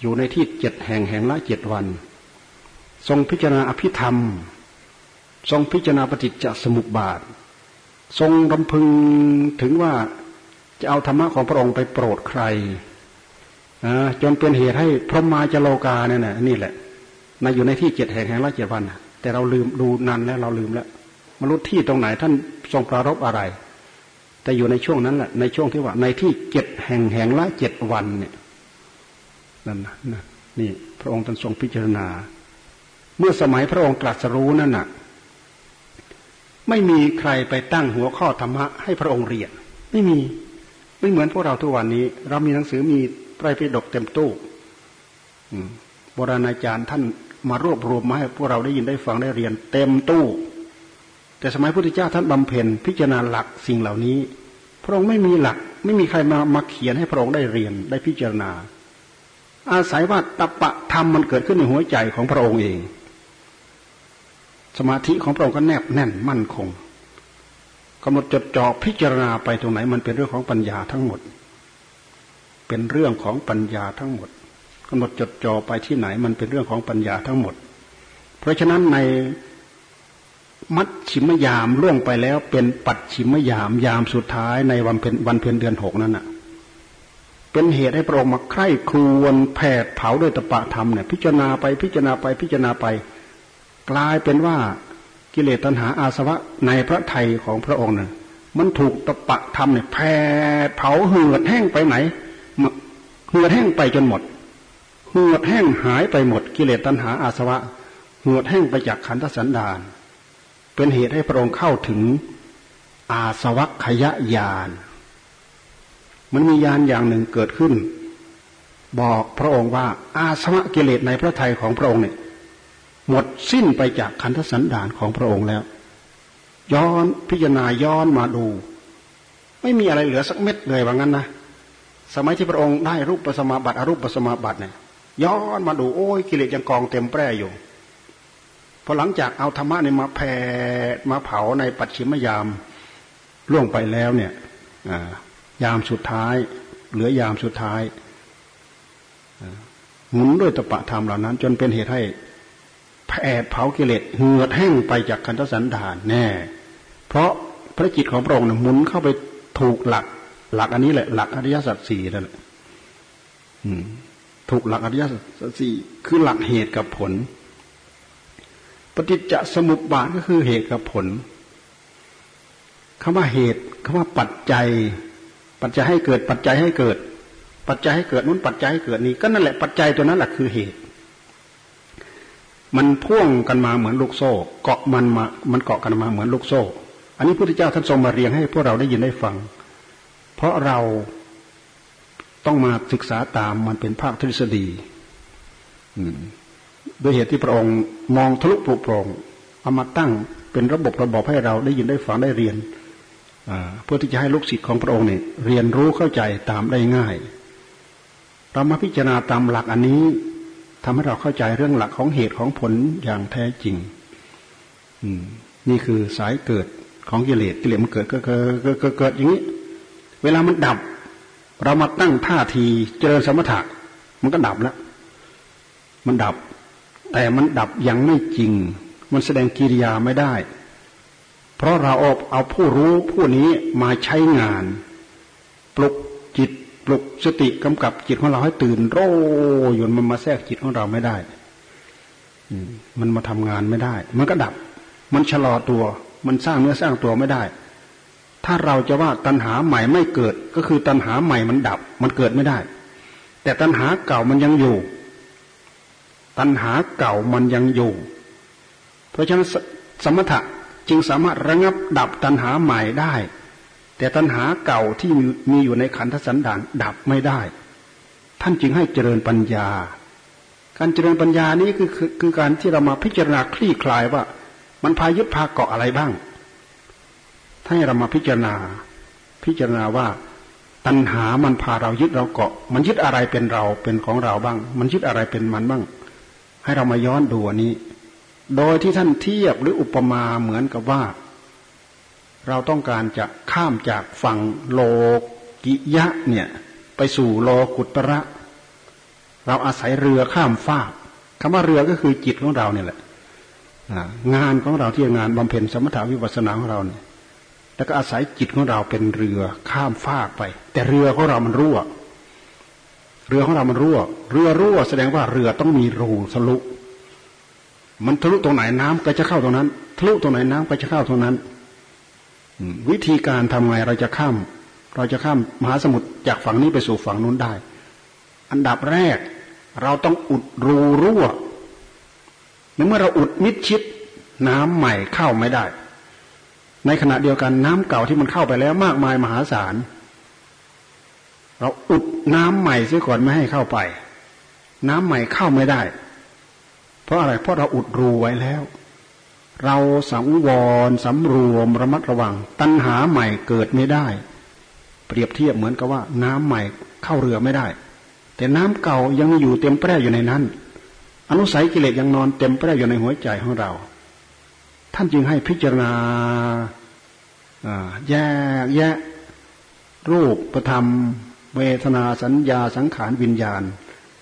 อยู่ในที่เจ็ดแห่งแห่งละเจ็ดวัน ทรงพิจารณาอภิธรรม ทรงพิจารณาปฏิจจสมุปบาท ทรงรำพึงถึงว่าจะเอาธรรมะของพระองค์ไปโปรดใครจนเป็นเหตุให้พระมาจโลกาเนี่ยนะนี่แหละมาอยู่ในที่เจ็ดแห่งแห่งละเจ็ดวันแต่เราลืมดูนานแล้วเราลืมแล้วมนุษย์ที่ตรงไหนท่านทรงปรารบอะไร แต่อยู่ในช่วงนั้นแหละในช่วงที่ว่า ในที่เจ็ดแห่งแห่งละเจ็ดวันเนี่ยนั่นนะนี่ พระองค์ท่านทรงพิจารณา เมื่อสมัยพระองค์ตรัสรู้นั่นน่ะ ไม่มีใครไปตั้งหัวข้อธรรมะให้พระองค์เรียน ไม่มีไม่เหมือนพวกเราทุกวันนี้ เรามีหนังสือมีไตรปิฎกเต็มตู้โบราณอาจารย์ท่านมารวบรวมมาให้พวกเราได้ยินได้ฟังได้เรียน เต็มตู้ แต่สมัยพุทธเจ้าท่านบำเพ็ญพิจารณาหลักสิ่งเหล่านี้ พระองค์ไม่มีหลัก ไม่มีใครมามาเขียนให้พระองค์ได้เรียนได้พิจารณา อาศัยว่าตปะธรรมมันเกิดขึ้นในหัวใจของพระองค์เอง สมาธิของพระองค์ก็แนบแน่นมั่นคงกำหนดจดจ่อพิจารณาไปตรงไหนมันเป็นเรื่องของปัญญาทั้งหมด เป็นเรื่องของปัญญาทั้งหมดกำหนดจดจ่อไปที่ไหนมันเป็นเรื่องของปัญญาทั้งหมด เพราะฉะนั้นใน มัดชิมยามล่วงไปแล้ว เป็นปัดชิมยามยามสุดท้ายในวันเพ็ญวันเพ็ญเดือนหกนั่นน่ะ เป็นเหตุให้พระองค์มาใคร่ครวญแผดเผาด้วยตปะธรรมเนี่ยพิจารณาไปพิจารณาไปพิจารณาไป กลายเป็นว่ากิเลสตัณหาอาสวะในพระไทยของพระองค์เนี่ยมันถูกตะปะทำเนี่ยแผดเผาเหือดแห้งไปไหนเหือดแห้งไปจนหมดเหือดแห้งหายไปหมดกิเลสตัณหาอาสวะเหือดแห้งไปจากขันธสันดาน เป็นเหตุให้พระองค์เข้าถึงอาสวัคยญาณ มันมีญาณอย่างหนึ่งเกิดขึ้น บอกพระองค์ว่าอาสวะกิเลสในพระทัยของพระองค์เนี่ยหมดสิ้นไปจากขันธสันดานของพระองค์แล้ว ย้อนพิจารณาย้อนมาดู ไม่มีอะไรเหลือสักเม็ดเลยว่างั้นนะสมัยที่พระองค์ได้รูปปัสมาบัติอรูปปัสมาบัติเนี่ยย้อนมาดูโอ้ยกิเลสยังกองเต็มแปร่อยู่ พอหลังจากเอาธรรมะเนี่ยมาแผ่มาเผาในปัจฉิมยามล่วงไปแล้วเนี่ยยามสุดท้าย เหลือยามสุดท้ายหมุนด้วยตปะธรรมเหล่านั้น จนเป็นเหตุให้แผดเผากิเลสเหือดแห้งไปจากคันธสันดานแน่ เพราะพระจิตของพระองค์หมุนเข้าไปถูกหลัก หลักอันนี้แหละ หลักอริยสัจสี่นั่นแหละถูกหลักอริยสัจสี่คือหลักเหตุกับผล ปฏิจจสมุปบาทก็คือเหตุกับผลคำว่าเหตุคำว่าปัจจัย ปัจจัยให้เกิด ปัจจัยให้เกิด ปัจจัยให้เกิดนู้นปัจจัยให้เกิดนี้ก็นั่นแหละปัจจัยตัวนั้นแหละคือเหตุ มันพ่วงกันมาเหมือนลูกโซ่ เกาะมันมา มันเกาะกันมาเหมือนลูกโซ่ อันนี้พระพุทธเจ้าท่านทรงมาเรียงให้พวกเราได้ยินได้ฟัง เพราะเราต้องมาศึกษาตามมันเป็นภาคทฤษฎี โดยเหตุที่พระองค์มองทะลุปลุกโปร่งเอามาตั้งเป็นระบบระบบให้เราได้ยินได้ฟังได้เรียนเพื่อที่จะให้ลูกศิษย์ของพระองค์เนี่ยเรียนรู้เข้าใจตามได้ง่าย เรามาพิจารณาตามหลักอันนี้ทำให้เราเข้าใจเรื่องหลักของเหตุของผลอย่างแท้จริงนี่คือสายเกิดของกิเลสกิเลสมันเกิดก็เกิดเกิดอย่างนี้ เวลามันดับ เรามาตั้งท่าทีเจริญสมถะมันก็ดับแล้วมันดับ แต่มันดับยังไม่จริง มันแสดงกิริยาไม่ได้ เพราะเราเอาเอาผู้รู้ผู้นี้มาใช้งาน ปลุกจิตปลุกสติกำกับจิตของเราให้ตื่นโรยนมันมาแทรกจิตของเราไม่ได้มันมาทำงานไม่ได้ มันก็ดับ มันชะลอตัว มันสร้างเนื้อสร้างตัวไม่ได้ ถ้าเราจะว่าตัณหาใหม่ไม่เกิด ก็คือตัณหาใหม่มันดับ มันเกิดไม่ได้ แต่ตัณหาเก่ามันยังอยู่ ตัณหาเก่ามันยังอยู่ เพราะฉะนั้นสมถะจึงสามารถระงับดับตัณหาใหม่ได้ แต่ตัณหาเก่าที่มีอยู่ในขันธสันดานดับไม่ได้ ท่านจึงให้เจริญปัญญา การเจริญปัญญานี้คือคือคือการที่เรามาพิจารณาคลี่คลายว่า มันพายึดพาเกาะอะไรบ้างถ้าให้เรามาพิจารณา พิจารณาว่าตัณหามันพาเรายึดเราเกาะ มันยึดอะไรเป็นเราเป็นของเราบ้าง มันยึดอะไรเป็นมันบ้าง ให้เรามาย้อนดูอันนี้ โดยที่ท่านเทียบหรืออุปมาเหมือนกับว่า เราต้องการจะข้ามจากฝั่งโลกิยะเนี่ยไปสู่โลกุตระ เราอาศัยเรือข้ามฟากคำว่าเรือก็คือจิตของเราเนี่ยแหละงานของเราที่งานบำเพ็ญสมถาวิปัสสนาของเราเนี่ยแล้วก็อาศัยจิตของเราเป็นเรือข้ามฟากไป แต่เรือของเรามันรั่ว เรือของเรามันรั่ว เรือรั่วแสดงว่าเรือต้องมีรูทะลุ มันทะลุตรงไหนน้ำก็จะเข้าตรงนั้น ทะลุตรงไหนน้ำก็จะเข้าตรงนั้น วิธีการทำไงเราจะข้าม เราจะข้ามมหาสมุทรจากฝั่งนี้ไปสู่ฝั่งนู้นได้ อันดับแรก เราต้องอุดรูรั่วเมื่อเราอุดมิดชิดน้ำใหม่เข้าไม่ได้ ในขณะเดียวกันน้ำเก่าที่มันเข้าไปแล้วมากมายมหาศาล เราอุดน้ำใหม่เสียก่อนไม่ให้เข้าไป น้ำใหม่เข้าไม่ได้ เพราะอะไร เพราะเราอุดรูไว้แล้ว เราสังวรสำรวมระมัดระวัง ตัณหาใหม่เกิดไม่ได้ เปรียบเทียบเหมือนกับว่า น้ำใหม่เข้าเรือไม่ได้ แต่น้ำเก่ายังอยู่เต็มแปร่อยู่ในนั้น อนุสัยกิเลสยังนอนเต็มแปร่อยู่ในหัวใจของเรา ท่านจึงให้พิจารณาแยกแยะรูปประธรรม เวทนาสัญญาสังขารวิญญาณ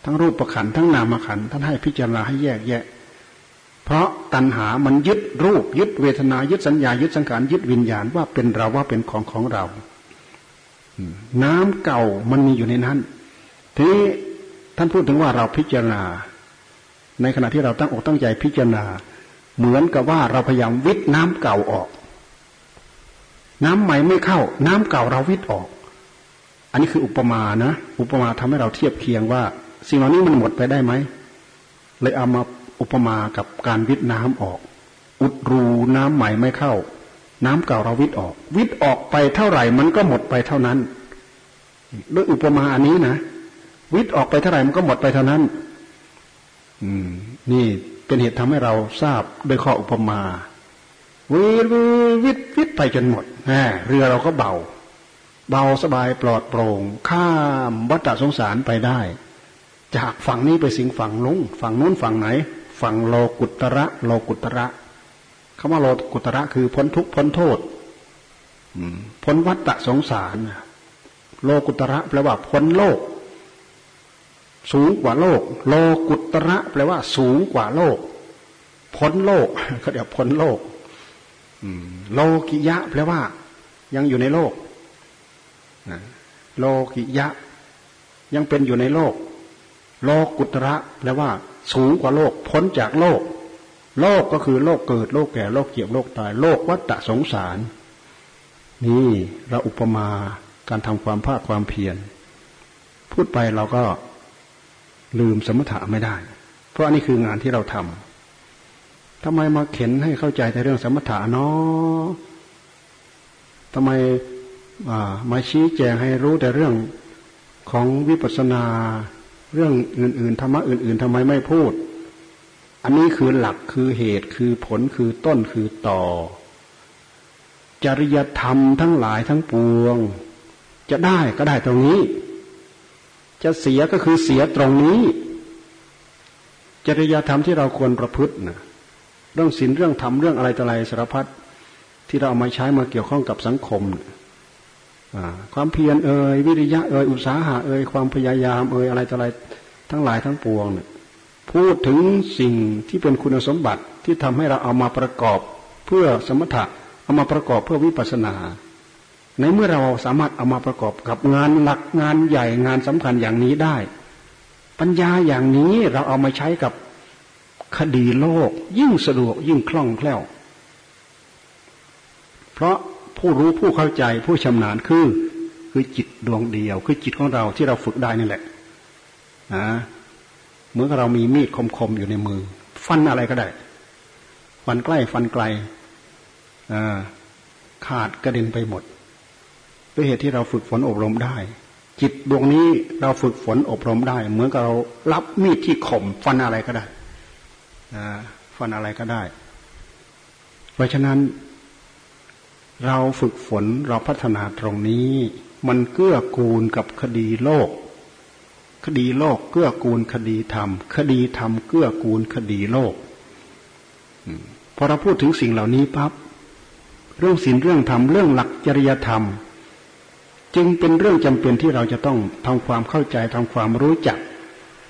ทั้งรูปประขันทั้งนามขันท่านให้พิจารณาให้แยกแยะ เพราะตัณหามันยึดรูป ยึดเวทนายึดสัญญายึดสังขารยึดวิญญาณว่าเป็นเราว่าเป็นของของเรา น้ำเก่ามันมีอยู่ในนั้น ทีนี้ท่านพูดถึงว่าเราพิจารณา ในขณะที่เราตั้งอกตั้งใจพิจารณา เหมือนกับว่าเราพยายามวิทน้ำเก่าออก น้ำใหม่ไม่เข้า น้ำเก่าเราวิทออก อันนี้คืออุปมานะ อุปมาทำให้เราเทียบเคียงว่า สิ่งเหล่านี้มันหมดไปได้ไหม เลยเอามาอุปมากับการวิทน้ำออก อุดรูน้ำใหม่ไม่เข้า น้ำเก่าเราวิทออก วิทออกไปเท่าไหร่ มันก็หมดไปเท่านั้น ด้วยอุปมาอันนี้นะ วิทออกไปเท่าไหร่มันก็หมดไปเท่านั้น อืม นี่เป็นเหตุทำให้เราทราบโดยข้ออุปมาวิวิวิวิไปจนหมดเรือเราก็เบา เบาสบายปลอดโปร่ง ข้ามวัฏสงสารไปได้ จากฝั่งนี้ไปสิงฝั่งลุงฝั่งนู้นฝั่งไหน ฝั่งโลกุตระ โลกุตระคำว่าโลกุตระคือพ้นทุกข์พ้นโทษพ้นวัฏสงสาร โลกุตระแปลว่าพ้นโลก สูงกว่าโลก โลกุตระแปลว่า สูงกว่าโลก พ้นโลกเขาเรียกพ้นโลกโลกิยะแปลว่า ยังอยู่ในโลก โลกิยะ ยังเป็นอยู่ในโลก โลกกุตระแปลว่า สูงกว่าโลก พ้นจากโลก โลกก็คือโลกเกิดโลกแก่โลกเกี่ยวโลกตาย โลกวัฏสงสาร นี่เราอุปมาการทำความภาคความเพียรพูดไปเราก็ลืมสมถะไม่ได้ เพราะอันนี้คืองานที่เราทำทำไมมาเข็นให้เข้าใจในเรื่องสมถะเนาะทำไม มาชี้แจงให้รู้แต่เรื่องของวิปัสสนา เรื่องอื่นๆธรรมะอื่น ๆทำไมไม่พูด อันนี้คือหลักคือเหตุคือผลคือต้นคือต่อ จริยธรรมทั้งหลายทั้งปวง จะได้ก็ได้ตรงนี้ จะเสียก็คือเสียตรงนี้ จริยธรรมที่เราควรประพฤตินะเรื่องศีลเรื่องธรรมเรื่องอะไรต่ออะไรสารพัดที่เราเอามาใช้มาเกี่ยวข้องกับสังคม ความเพียรเอ่ยวิริยะเอ่ยอุตสาหะเอ่ยความพยายามเอ่ยอะไรต่ออะไรทั้งหลายทั้งปวงเนี่ยพูดถึงสิ่งที่เป็นคุณสมบัติที่ทำให้เราเอามาประกอบเพื่อสมถะเอามาประกอบเพื่อวิปัสสนา ในเมื่อเราสามารถเอามาประกอบกับงานหลักงานใหญ่งานสำคัญอย่างนี้ได้ ปัญญาอย่างนี้เราเอามาใช้กับคดีโลก ยิ่งสะดวกยิ่งคล่องแคล่ว เพราะ ผู้รู้ผู้เข้าใจผู้ชำนาญคือคือจิตดวงเดียว คือจิตของเราที่เราฝึกได้นี่แหละนะเหมือนกับเรามีมีดคมๆอยู่ในมือ ฟันอะไรก็ได้ ฟันใกล้ฟันไกลขาดกระเด็นไปหมดด้วยเหตุที่เราฝึกฝนอบรมได้ จิตดวงนี้เราฝึกฝนอบรมได้ เหมือนกับเรารับมีดที่คมฟันอะไรก็ได้ฟันอะไรก็ได้ เพราะฉะนั้น เราฝึกฝนเราพัฒนาตรงนี้ มันเกื้อกูลกับคดีโลก คดีโลกเกื้อกูลคดีธรรม คดีธรรมเกื้อกูลคดีโลกพอเราพูดถึงสิ่งเหล่านี้ปั๊บเรื่องศีลเรื่องธรรมเรื่องหลักจริยธรรม จึงเป็นเรื่องจำเป็นที่เราจะต้องทำความเข้าใจทำความรู้จัก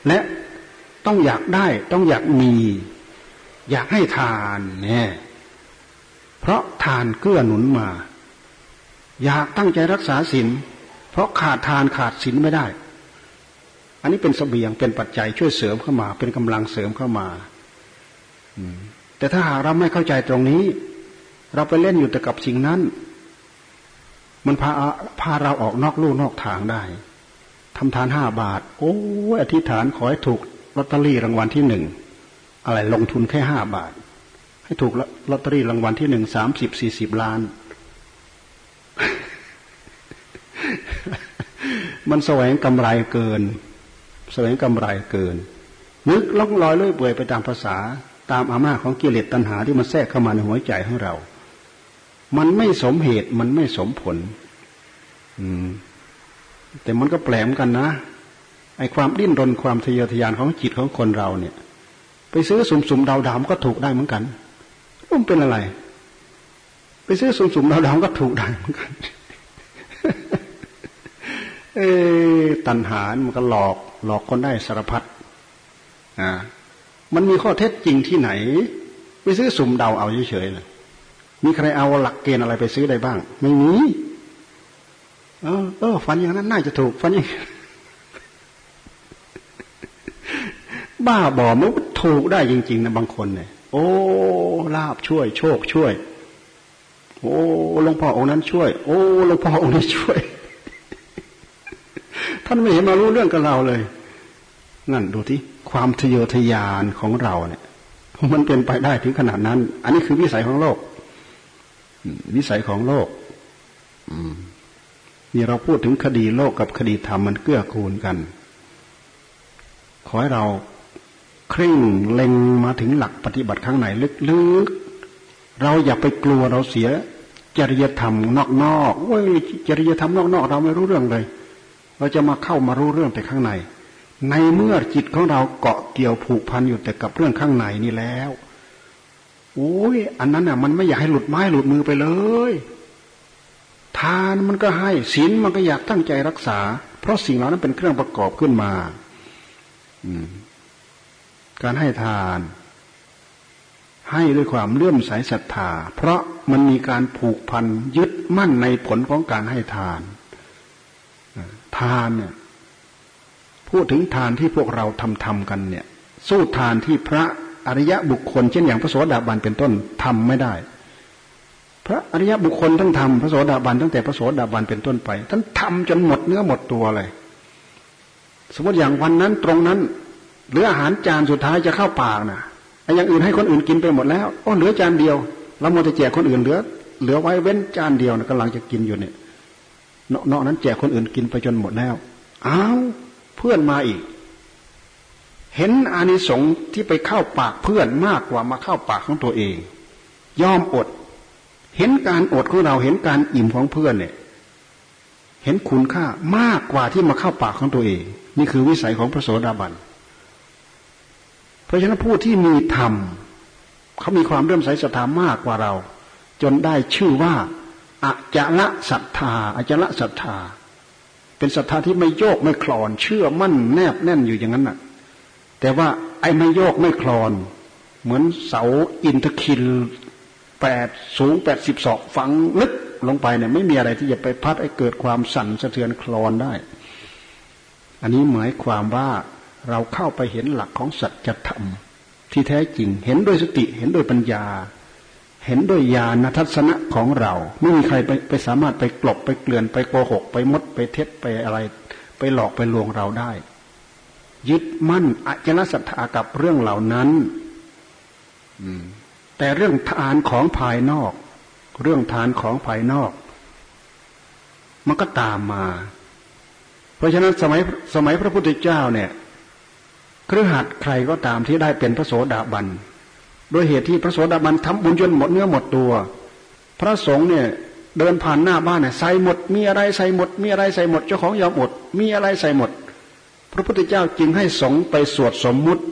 และต้องอยากได้ต้องอยากมี อยากให้ทานเนี่ย เพราะทานเกื้อหนุนมา อยากตั้งใจรักษาศีลเพราะขาดทานขาดศีลไม่ได้ อันนี้เป็นสเสบียงเป็นปัจจัยช่วยเสริมเข้ามา เป็นกำลังเสริมเข้ามาแต่ถ้าหากเราไม่เข้าใจตรงนี้ เราไปเล่นอยู่แต่กับสิ่งนั้น มันพาพาเราออกนอกลู่นอกทางได้ทำทานห้าบาท โอ้อธิษฐานขอให้ถูกลอตเตอรี่รางวัลที่หนึ่งอะไรลงทุนแค่ห้าบาท ให้ถูกลอตเตอรี่รางวัลที่หนึ่งสามสิบสี่สิบล้าน มันแสวงกำไรเกิน แสวงกำไรเกิน นึกล่องลอยเลื่อยเปื่อยไปตามภาษา ตามอามาของกิเลสตัณหาที่มันแทรกเข้ามาในหัวใจของเรา มันไม่สมเหตุมันไม่สมผล อืม แต่มันก็แปลมกันนะไอความดิ้นรนความทะเยอทะยานของจิตของคนเราเนี่ย ไปซื้อสุ่มๆดาวๆก็ถูกได้เหมือนกัน มันเป็นอะไร ไปซื้อสุ่มๆดาวๆก็ถูกได้เหมือนกันเอตัณหา มันก็หลอก หลอกคนได้สารพัดอ่ามันมีข้อเท็จจริงที่ไหน ไปซื้อสุ่มเดาเอาเฉยๆเลยมีใครเอาหลักเกณฑ์อะไรไปซื้อได้บ้าง ไม่มีเออเออ ฟันอย่างนั้นน่าจะถูก ฟันอย่างบ้าบอมันถูกได้จริง ๆนะบางคนเนี่ย โอ้ลาบช่วย โชคช่วย โอ้หลวงพ่อองค์นั้นช่วย โอ้หลวงพ่อองค์นี้ช่วย ท่านไม่เห็นมารู้เรื่องกับเราเลย นั่นดูที่ความทะเยอทะยานของเราเนี่ย มันเป็นไปได้ถึงขนาดนั้น อันนี้คือวิสัยของโลกวิสัยของโลกนี่เราพูดถึงคดีโลกกับคดีธรรมมันเกื้อกูลกัน ขอให้เรา เคร่งเล็งมาถึงหลักปฏิบัติข้างในลึกๆ เราอย่าไปกลัวเราเสีย จริยธรรมนอกๆโอ้ยจริยธรรมนอกๆ เราไม่รู้เรื่องเลย เราจะมาเข้ามารู้เรื่องแต่ข้างใน ในเมื่อจิตของเราเกาะเกี่ยวผูกพันอยู่แต่กับเรื่องข้างในนี่แล้วโอ้ยอันนั้นน่ะ มันไม่อยากให้หลุดไม้หลุดมือไปเลย ทานมันก็ให้ศีลมันก็อยากตั้งใจรักษา เพราะสิ่งเหล่านั้นเป็นเครื่องประกอบขึ้นมา อืม การให้ทาน ให้ด้วยความเลื่อมใสศรัทธา เพราะมันมีการผูกพันยึดมั่นในผลของการให้ทาน ทานเนี่ยพูดถึงทานที่พวกเราทำทำกันเนี่ย สู้ทานที่พระอริยะบุคคล เช่นอย่างพระโสดาบันเป็นต้นทำไม่ได้ พระอริยะบุคคลทั้งทำพระโสดาบันตั้งแต่พระโสดาบันเป็นต้นไปท่านทำจนหมดเนื้อหมดตัวเลย สมมติอย่างวันนั้นตรงนั้น เหลืออาหารจานสุดท้ายจะเข้าปากนะไอ้อย่างอื่นให้คนอื่นกินไปหมดแล้วโอ้เหลือจานเดียวเราโมจะแจกคนอื่นเหลือ เหลือไว้เว้นจานเดียวนะกำลังจะกินอยู่เนี่ยนอกนั้นแจกคนอื่นกินไปจนหมดแล้วอ้าวเพื่อนมาอีก เห็นอานิสงส์ที่ไปเข้าปากเพื่อนมากกว่ามาเข้าปากของตัวเอง ยอมอด เห็นการอดของเราเห็นการอิ่มของเพื่อนเนี่ย เห็นคุณค่ามากกว่าที่มาเข้าปากของตัวเอง นี่คือวิสัยของพระโสดาบัน ราะฉะนั้นผู้ที่มีธรรมเขามีความเริ่มใสศรัทธามากกว่าเรา จนได้ชื่อว่าอจละศรัทธาอจละศรัทธา เป็นศรัทธาที่ไม่โยกไม่คลอน เชื่อมั่นแนบแน่นอยู่อย่างนั้นน่ะ แต่ว่าไอ้ไม่โยกไม่คลอน เหมือนเสาอินทคิลแปดสูงแปดสิบศอกฝังลึกลงไปเนี่ยไม่มีอะไรที่จะไปพัดให้เกิดความสั่นสะเทือนคลอนได้ อันนี้หมายความว่า เราเข้าไปเห็นหลักของสัจธรรมที่แท้จริง เห็นด้วยสติเห็นด้วยปัญญา เห็นด้วยญาณทัศนะของเรา ไม่มีใครไปไปสามารถไปกลบไปเกลื่อนไปโกหก ไปมดไปเท็จไปอะไร ไปหลอกไปลวงเราได้ ยึดมั่นอจนศรัทธากับเรื่องเหล่านั้นแต่เรื่องทานของภายนอก เรื่องทานของภายนอก มันก็ตามมา เพราะฉะนั้นสมัยสมัยพระพุทธเจ้าเนี่ย ครือขัดใครก็ตามที่ได้เป็นพระโสดาบันโดยเหตุที่พระโสดาบันทำบุญจนหมดเนื้อหมดตัว พระสงฆ์เนี่ยเดินผ่านหน้าบ้านเนี่ยใส่หมด มีอะไรใส่หมด มีอะไรใส่หมดเจ้าของยอมหมด มีอะไรใส่หมด พระพุทธเจ้าจึงให้สงฆ์ไปสวดสมมุติ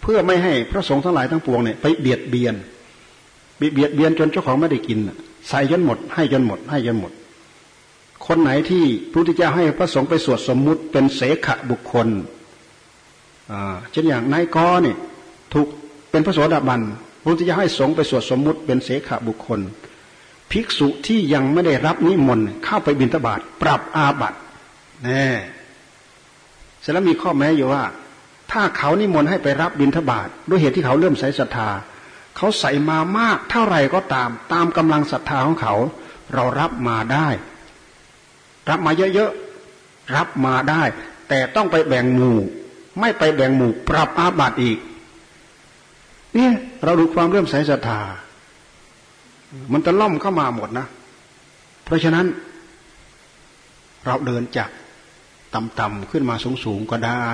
เพื่อไม่ให้พระสงฆ์ทั้งหลายทั้งปวงเนี่ยไปเบียดเบียนเบียดเบียนจนเจ้าของไม่ได้กินใส่จนหมด ให้จนหมด ให้จนหมด คนไหนที่พระพุทธเจ้าให้พระสงฆ์ไปสวดสมมุติเป็นเสขะบุคคล เช่นอย่างนายกอเนี่ยถูกเป็นพระโสดาบันพระพุทธเจ้าให้สงไปสวดสมมุติเป็นเสขบุคคล ภิกษุที่ยังไม่ได้รับนิมนต์เข้าไปบิณฑบาตปรับอาบัติแน่เสร็จแล้วมีข้อแม้อยู่ว่า ถ้าเขานิมนต์ให้ไปรับบิณฑบาตด้วยเหตุที่เขาเริ่มใส่ศรัทธา เขาใส่มามากเท่าไหร่ก็ตาม ตามกำลังศรัทธาของเขา เรารับมาได้ รับมาเยอะๆรับมาได้ แต่ต้องไปแบ่งหมู่ ไม่ไปแบ่งหมู่ปรับอาบัติอีก เนี่ยเราดูความเริ่มใสศรัทธา มันจะล่อมเข้ามาหมดนะ เพราะฉะนั้น เราเดินจากต่ำๆขึ้นมาสูงๆก็ได้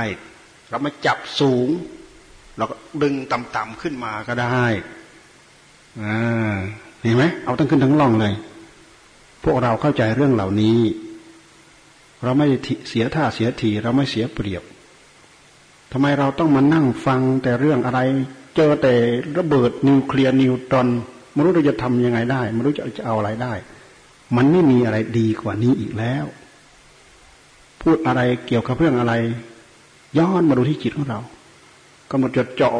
เรามาจับสูง เราก็ดึงต่ำๆขึ้นมาก็ได้อ่าเห็นไหมเอาทั้งขึ้นทั้งล่องเลย พวกเราเข้าใจเรื่องเหล่านี้ เราไม่เสียท่าเสียที เราไม่เสียเปรียบ ทำไมเราต้องมานั่งฟังแต่เรื่องอะไร เจอแต่ระเบิดนิวเคลียร์นิวตรอนไม่รู้เราจะทํำยังไงได้ไม่รู้จะจะเอาอะไรได้ มันไม่มีอะไรดีกว่านี้อีกแล้ว พูดอะไรเกี่ยวกับเรื่องอะไร ย้อนมาดูที่จิตของเรากำหนดจดจ่อ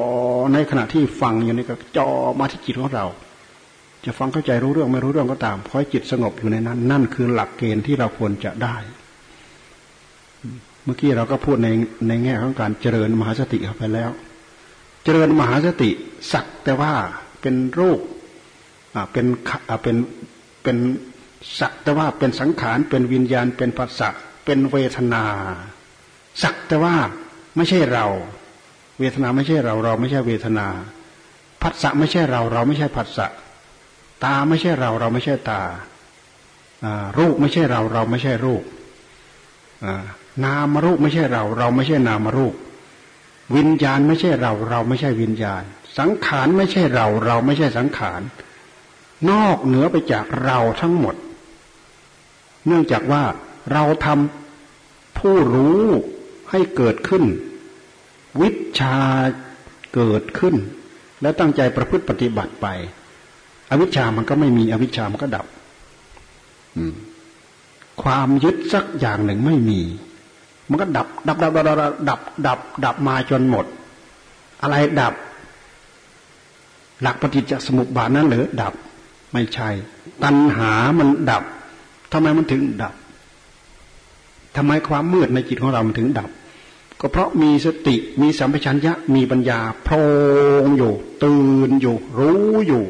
ในขณะที่ฟังอย่างนี้ก็จ่อมาที่จิตของเรา จะฟังเข้าใจรู้เรื่องไม่รู้เรื่องก็ตามคอยจิตสงบอยู่ในนั้น นั่นคือหลักเกณฑ์ที่เราควรจะได้ มื่อกี้เราก็พูดในในแง่ของการเจริญมหาสติเข้าไปแล้ว เจริญมหาสติสักแต่ว่าเป็นรูปเป็นเป็นเป็นสักแต่ว่าเป็นสังขารเป็นวิญญาณเป็นปัสสะเป็นเวทนา สักแต่ว่าไม่ใช่เรา เวทนาไม่ใช่เรา เราไม่ใช่เวทนาผัสสะไม่ใช่เรา เราไม่ใช่ผัสสะตาไม่ใช่เรา เราไม่ใช่ตารูปไม่ใช่เรา เราไม่ใช่รูป นามรูปไม่ใช่เรา เราไม่ใช่นามรูป วิญญาณไม่ใช่เรา เราไม่ใช่วิญญาณ สังขารไม่ใช่เรา เราไม่ใช่สังขาร นอกเหนือไปจากเราทั้งหมด เนื่องจากว่าเราทำผู้รู้ให้เกิดขึ้น วิชาเกิดขึ้น แล้วตั้งใจประพฤติปฏิบัติไป อวิชามันก็ไม่มีอวิชามันก็ดับความยึดสักอย่างหนึ่งไม่มี มันก็ดับ ดับดับดับดับดับดับดับมาจนหมด อะไรดับ หลักปฏิจจสมุปบาทนั้นหรือดับ ไม่ใช่ ตัณหามันดับทำไมมันถึงดับแทำไมความมืดในจิตของเรามันถึงดับ ก็เพราะมีสติมีสัมปชัญญะมีปัญญาโพรงอยู่ ตื่นอยู่ รู้อยู่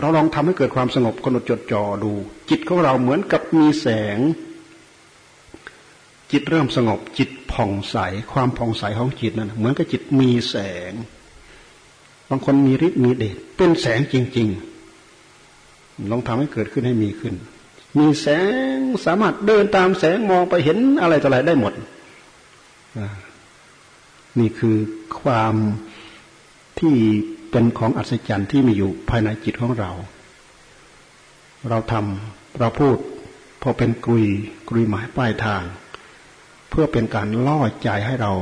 เราลองทำให้เกิดความสงบกำหนดจดจ่อดู จิตของเราเหมือนกับมีแสง จิตเริ่มสงบจิตผ่องใส ความผ่องใสของจิตนั้นเหมือนกับจิตมีแสง บางคนมีฤทธิ์มีเดชเป็นแสงจริง ๆ ลองทำให้เกิดขึ้นให้มีขึ้น มีแสงสามารถเดินตามแสงมองไปเห็นอะไรต่ออะไรได้หมด นี่คือความที่เป็นของอัศจรรย์ที่มีอยู่ภายในจิตของเรา เราทำเราพูดพอเป็นกรุยกรุยหมายป้ายทาง พื่อเป็นการล่อใจให้เรา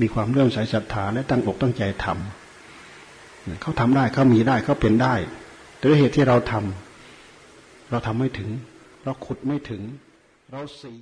มีความเรื่องสศรัทธาและตั้งอกตั้งใจทำเขาทำได้เขามีได้เขาเป็นได้ แต่ด้วยเหตุที่เราทำเราทำไม่ถึง เราขุดไม่ถึง เราสี